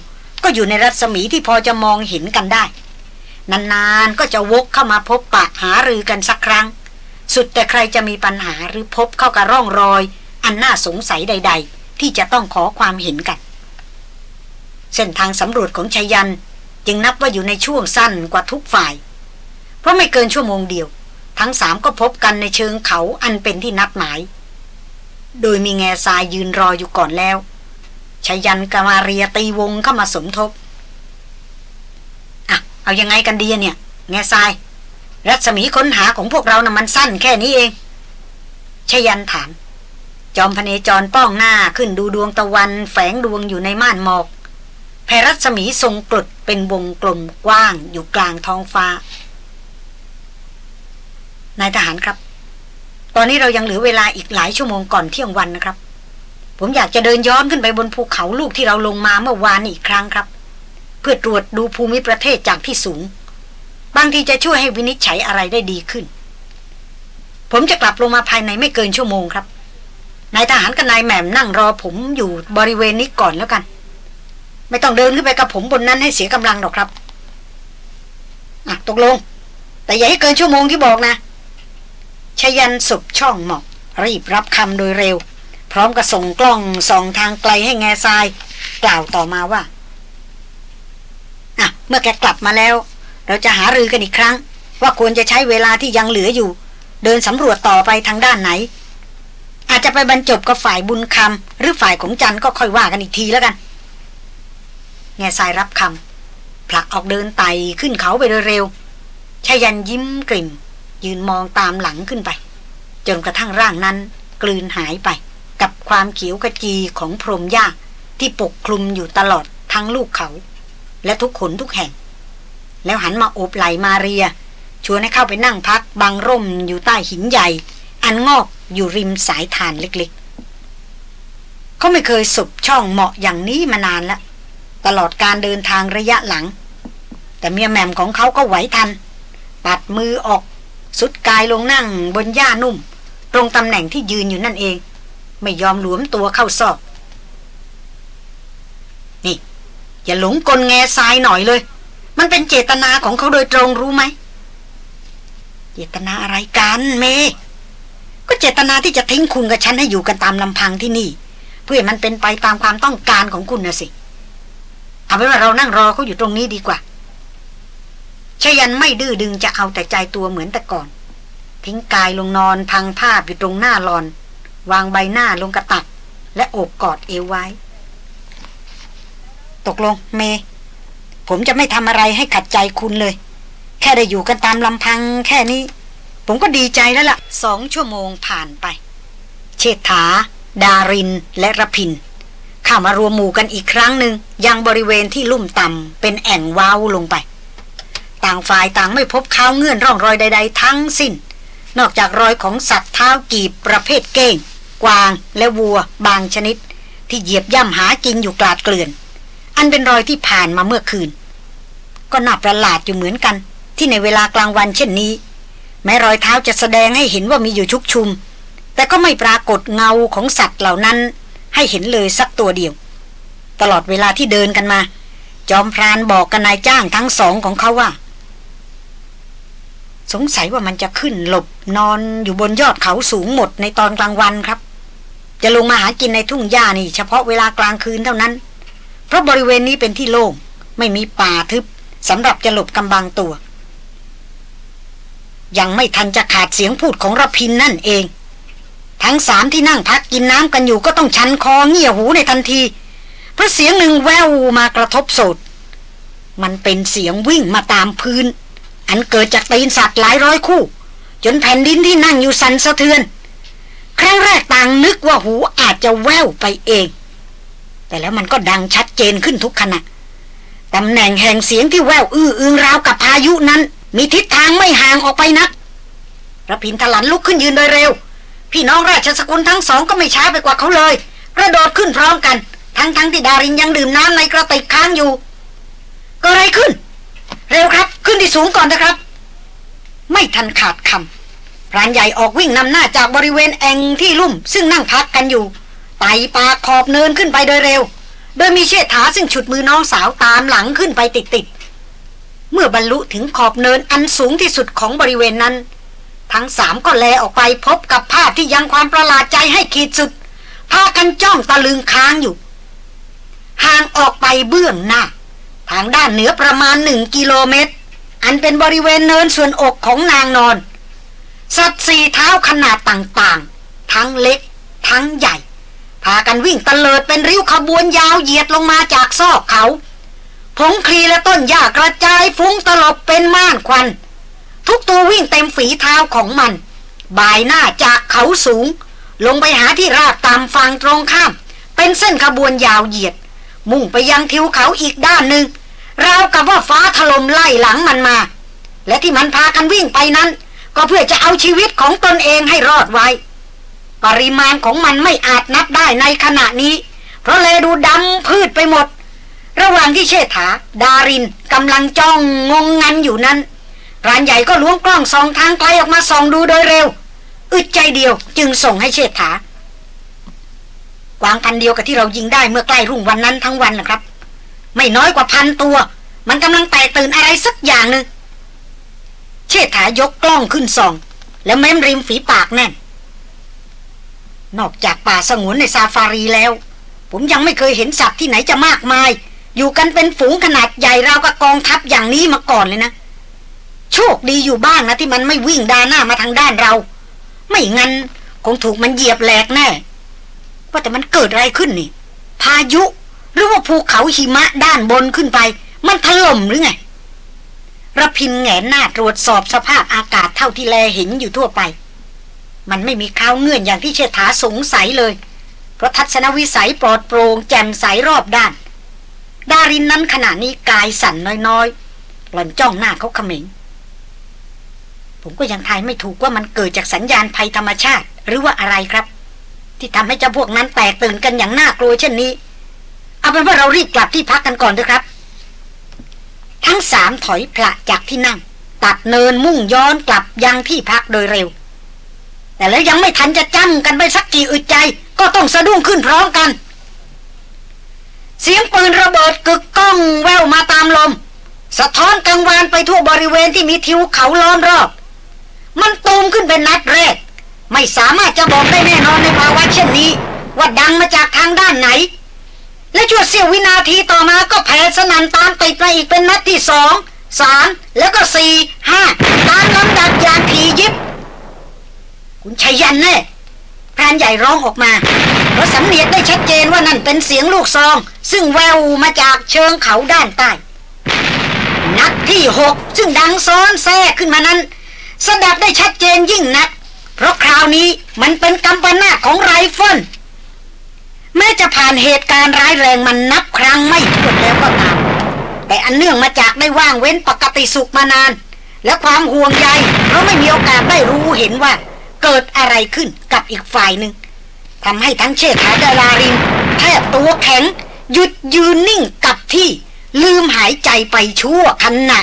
ก็อยู่ในรัศมีที่พอจะมองเห็นกันได้ นานๆก็จะวกเข้ามาพบปะหารือกันสักครั้ง สุดแต่ใครจะมีปัญหาหรือพบเข้ากับร่องรอย อันน่าสงสัยใด ๆ ที่จะต้องขอความเห็นกัน เส้นทางสำรวจของชายันจึงนับว่าอยู่ในช่วงสั้นกว่าทุกฝ่าย เพราะไม่เกินชั่วโมงเดียว ทั้งสามก็พบกันในเชิงเขาอันเป็นที่นัดหมาย โดยมีแง่ทรายยืนรออยู่ก่อนแล้วชายันกามาเรียตีวงเข้ามาสมทบอะเอายังไงกันดีเนี่ย แง่ทราย รัศมีค้นหาของพวกเรานะ่ะมันสั้นแค่นี้เองชยันถาม จอมพเนจรป้องหน้าขึ้นดูดวงตะวันแฝงดวงอยู่ในม่านหมอก รัศมีทรงกรดเป็นวงกลมกว้างอยู่กลางท้องฟ้า นายทหารครับ ตอนนี้เรายังเหลือเวลาอีกหลายชั่วโมงก่อนเที่ยงวันนะครับ ผมอยากจะเดินย้อนขึ้นไปบนภูเขาลูกที่เราลงมาเมื่อวานอีกครั้งครับ เพื่อตรวจดูภูมิประเทศจากที่สูง บางทีจะช่วยให้วินิจฉัยอะไรได้ดีขึ้น ผมจะกลับลงมาภายในไม่เกินชั่วโมงครับนายทหารกับนายแหม่มนั่งรอผมอยู่บริเวณนี้ก่อนแล้วกัน ไม่ต้องเดินขึ้นไปกับผมบนนั้นให้เสียกำลังหรอกครับอะตกลง แต่อย่าให้เกินชั่วโมงที่บอกนะชยันสุบช่องหมอกรีบรับคำโดยเร็ว พร้อมกับส่งกล้องส่องทางไกลให้แง่ทราย กล่าวต่อมาว่าอะเมื่อแกกลับมาแล้ว เราจะหารือกันอีกครั้ง ว่าควรจะใช้เวลาที่ยังเหลืออยู่ เดินสำรวจต่อไปทางด้านไหน อาจจะไปบรรจบกับฝ่ายบุญคำหรือฝ่ายของจันก็ค่อยว่ากันอีกทีแล้วกัน แง่ทายรับคำผลักออกเดินไต่ขึ้นเขาไปโดยเร็วชายันยิ้มกลิ่ม ยืนมองตามหลังขึ้นไป จนกระทั่งร่างนั้น กลืนหายไป กับความเขียวกระจีของพรมหญ้าที่ปกคลุมอยู่ตลอดทั้งลูกเขา และทุกขนทุกแห่ง แล้วหันมาโอบไหลมาเรีย ชวนให้เข้าไปนั่งพักบังร่มอยู่ใต้หินใหญ่ อันงอกอยู่ริมสายทานเล็กๆ เขาไม่เคยสุบช่องเหมาะอย่างนี้มานานแล้ว ตลอดการเดินทางระยะหลัง แต่เมียแหม่มของเขาก็ไหวทัน ปัดมือออก สุดกายลงนั่งบนหญ้านุ่ม ตรงตำแหน่งที่ยืนอยู่นั่นเอง ไม่ยอมหลวมตัวเข้าซอก นี่ อย่าหลงกลแงทรายหน่อยเลย มันเป็นเจตนาของเขาโดยตรงรู้ไหม เจตนาอะไรกันเม ก็เจตนาที่จะทิ้งคุณกับฉันให้อยู่กันตามลำพังที่นี่ เพื่อมันเป็นไปตามความต้องการของคุณนะสิเอาเป็นว่าเรานั่งรอเขาอยู่ตรงนี้ดีกว่าชยันไม่ดื้อดึงจะเอาแต่ใจตัวเหมือนแต่ก่อน ทิ้งกายลงนอนพังภาพอยู่ตรงหน้าหลอน วางใบหน้าลงกระตัก และโอบกอดเอวไว้ ตกลงเม ผมจะไม่ทำอะไรให้ขัดใจคุณเลย แค่ได้อยู่กันตามลำพังแค่นี้ ผมก็ดีใจแล้วละ่ะสองชั่วโมงผ่านไป เชษฐา ดารินและระพิน เข้ามารวมหมู่กันอีกครั้งหนึ่งยังบริเวณที่ลุ่มต่ำเป็นแอ่งว้าวลงไป ต่างฝ่ายต่างไม่พบข้าวเงื่อนร่องรอยใด ๆ ทั้งสิ้น นอกจากรอยของสัตว์เท้ากีบประเภทเก้ง กวางและวัว บางชนิด ที่เหยียบย่ำหากินอยู่กลาดเกลื่อน อันเป็นรอยที่ผ่านมาเมื่อคืน ก็น่าประหลาดอยู่เหมือนกัน ที่ในเวลากลางวันเช่นนี้ แม้รอยเท้าจะแสดงให้เห็นว่ามีอยู่ชุกชุม แต่ก็ไม่ปรากฏเงาของสัตว์เหล่านั้น ให้เห็นเลยสักตัวเดียว ตลอดเวลาที่เดินกันมา จอมพรานบอกกับนายจ้างทั้งสองของเขาว่า สงสัยว่ามันจะขึ้นหลบนอนอยู่บนยอดเขาสูงหมดในตอนกลางวันครับ จะลงมาหากินในทุ่งหญ้านี่ เฉพาะเวลากลางคืนเท่านั้น เพราะบริเวณนี้เป็นที่โล่งไม่มีป่าทึบสำหรับจะหลบกำบังตัว ยังไม่ทันจะขาดเสียงพูดของรพินนั่นเอง ทั้งสามที่นั่งพักกินน้ำกันอยู่ก็ต้องชันคอเงี่ยหูในทันที เพราะเสียงหนึ่งแววมากระทบสดมันเป็นเสียงวิ่งมาตามพื้น อันเกิดจากตีนสัตว์หลายร้อยคู่ จนแผ่นดินที่นั่งอยู่สั่นสะเทือน ครั้งแรกต่างนึกว่าหูอาจจะแววไปเอง แต่แล้วมันก็ดังชัดเจนขึ้นทุกขณะตำแหน่งแห่งเสียงที่แววอื้ออึงราวกับพายุนั้น มีทิศทางไม่ห่างออกไปนักระพินทลันลุกขึ้นยืนโดยเร็ว พี่น้องราชสกุลทั้งสองก็ไม่ช้าไปกว่าเขาเลย กระโดดขึ้นพร้อมกัน ทั้งทั้งที่ดารินยังดื่มน้ำในกระติกค้างอยู่ก็อะไรขึ้น เร็วครับ ขึ้นที่สูงก่อนนะครับ ไม่ทันขาดคพรานใหญ่ออกวิ่งนำหน้าจากบริเวณแอ่งที่ลุ่ม ซึ่งนั่งพักกันอยู่ไต่ปากขอบเนินขึ้นไปโดยเร็ว โดยมีเชษฐาซึ่งฉุดมือน้องสาวตามหลังขึ้นไปติดๆเมื่อบรรลุถึงขอบเนินอันสูงที่สุดของบริเวณนั้น ทั้งสามก็แลออกไปพบกับภาพที่ยังความประหลาดใจให้ขีดสุด พากันจ้องตะลึงค้างอยู่ ห่างออกไปเบื้องหน้า ทางด้านเหนือประมาณหนึ่งกิโลเมตร อันเป็นบริเวณเนินส่วนอกของนางนอน สัตว์สี่เท้าขนาดต่างๆ ทั้งเล็ก ทั้งใหญ่ พากันวิ่งตะเลิดเป็นริ้วขบวนยาวเหยียดลงมาจากซอกเขาผงคลีและต้นหญ้ากระจายฟุ้งตลบเป็นม่านควัน ทุกตัววิ่งเต็มฝีเท้าของมัน บ่ายหน้าจากเขาสูง ลงไปหาที่ราบตามฝั่งตรงข้าม เป็นเส้นขบวนยาวเหยียด มุ่งไปยังทิวเขาอีกด้านหนึ่งราวกับว่าฟ้าถล่มไล่หลังมันมา และที่มันพากันวิ่งไปนั้น ก็เพื่อจะเอาชีวิตของตนเองให้รอดไว้ ปริมาณของมันไม่อาจนับได้ในขณะนี้ เพราะเลดูดำพืชไปหมด ระหว่างที่เชษฐา ดารินกำลังจ้องงงงันอยู่นั้น ร้านใหญ่ก็ล้วงกล้องส่องทางไกลออกมาส่องดูโดยเร็ว อึดใจเดียวจึงส่งให้เชษฐากวางพันเดียวกับที่เรายิงได้เมื่อใกล้รุ่งวันนั้นทั้งวันนะครับ ไม่น้อยกว่าพันตัว มันกำลังแตกตื่นอะไรสักอย่างหนึ่งเชษฐายกกล้องขึ้นส่อง แล้วแม้มริมฝีปากแน่น นอกจากป่าสงวนในซาฟารีแล้ว ผมยังไม่เคยเห็นสัตว์ที่ไหนจะมากมาย อยู่กันเป็นฝูงขนาดใหญ่ราวกับกองทัพอย่างนี้มาก่อนเลยนะ โชคดีอยู่บ้างนะที่มันไม่วิ่งดาหน้ามาทางด้านเรา ไม่งั้นคงถูกมันเหยียบแหลกแน่ ว่าแต่มันเกิดอะไรขึ้นนี่ พายุหรือว่าภูเขาหิมะด้านบนขึ้นไป มันถล่มหรือไงระพินแงหน้าตรวจสอบสภาพอากาศเท่าที่แลเห็นอยู่ทั่วไป มันไม่มีข้าวเงื่อนอย่างที่เชษฐาสงสัยเลย เพราะทัศนวิสัยปลอดโปร่งแจ่มใสรอบด้าน ดารินนั้นขณะนี้กายสั่นน้อยๆหล่อนจ้องหน้าเขาเขม็ง ผมก็ยังทายไม่ถูกว่ามันเกิดจากสัญญาณภัยธรรมชาติ หรือว่าอะไรครับ ที่ทำให้เจ้าพวกนั้นแตกตื่นกันอย่างน่ากลัวเช่นนี้ เอาเป็นว่าเรารีบกลับที่พักกันก่อนเถอะครับ ทั้งสามถอยพละจากที่นั่ง ตัดเนินมุ่งย้อนกลับยังที่พักโดยเร็ว แต่แล้วยังไม่ทันจะจ้ำกันไปสักกี่อึดใจ ก็ต้องสะดุ้งขึ้นพร้อมกัน เสียงปืนระเบิดกึกก้องแววมาตามลมสะท้อนกังวานไปทั่วบริเวณที่มีทิวเขาล้อมรอบ มันตูมขึ้นเป็นนัดแรก ไม่สามารถจะบอกได้แน่นอนในภาวะเช่นนี้ ว่าดังมาจากทางด้านไหน และชั่วเสี้ยววินาทีต่อมาก็แผ่สนันตามติดมาอีกเป็นนัดที่สองสามแล้วก็สี่ห้าตามลำดับอย่างถี่ยิบ คุณชัยยันแน่พรานใหญ่ร้องออกมาเพราะสำเนียกได้ชัดเจนว่านั่นเป็นเสียงลูกซอง ซึ่งแววมาจากเชิงเขาด้านใต้นัดที่หกซึ่งดังซ้อนแทรกขึ้นมานั้น สดับได้ชัดเจนยิ่งนัก เพราะคราวนี้มันเป็นกำปนาของไรเฟิลแม้จะผ่านเหตุการณ์ร้ายแรงมันนับครั้งไม่ถ้วนแล้วก็ตามแต่อันเนื่องมาจากได้ว่างเว้นปกติสุขมานาน และความห่วงใยเพราะไม่มีโอกาสได้รู้เห็นว่า เกิดอะไรขึ้นกับอีกฝ่ายหนึ่งทำให้ทั้งเชษฐาดารารินแทบตัวแข็ง หยุดยืนนิ่งกับที่ลืมหายใจไปชั่วขณะ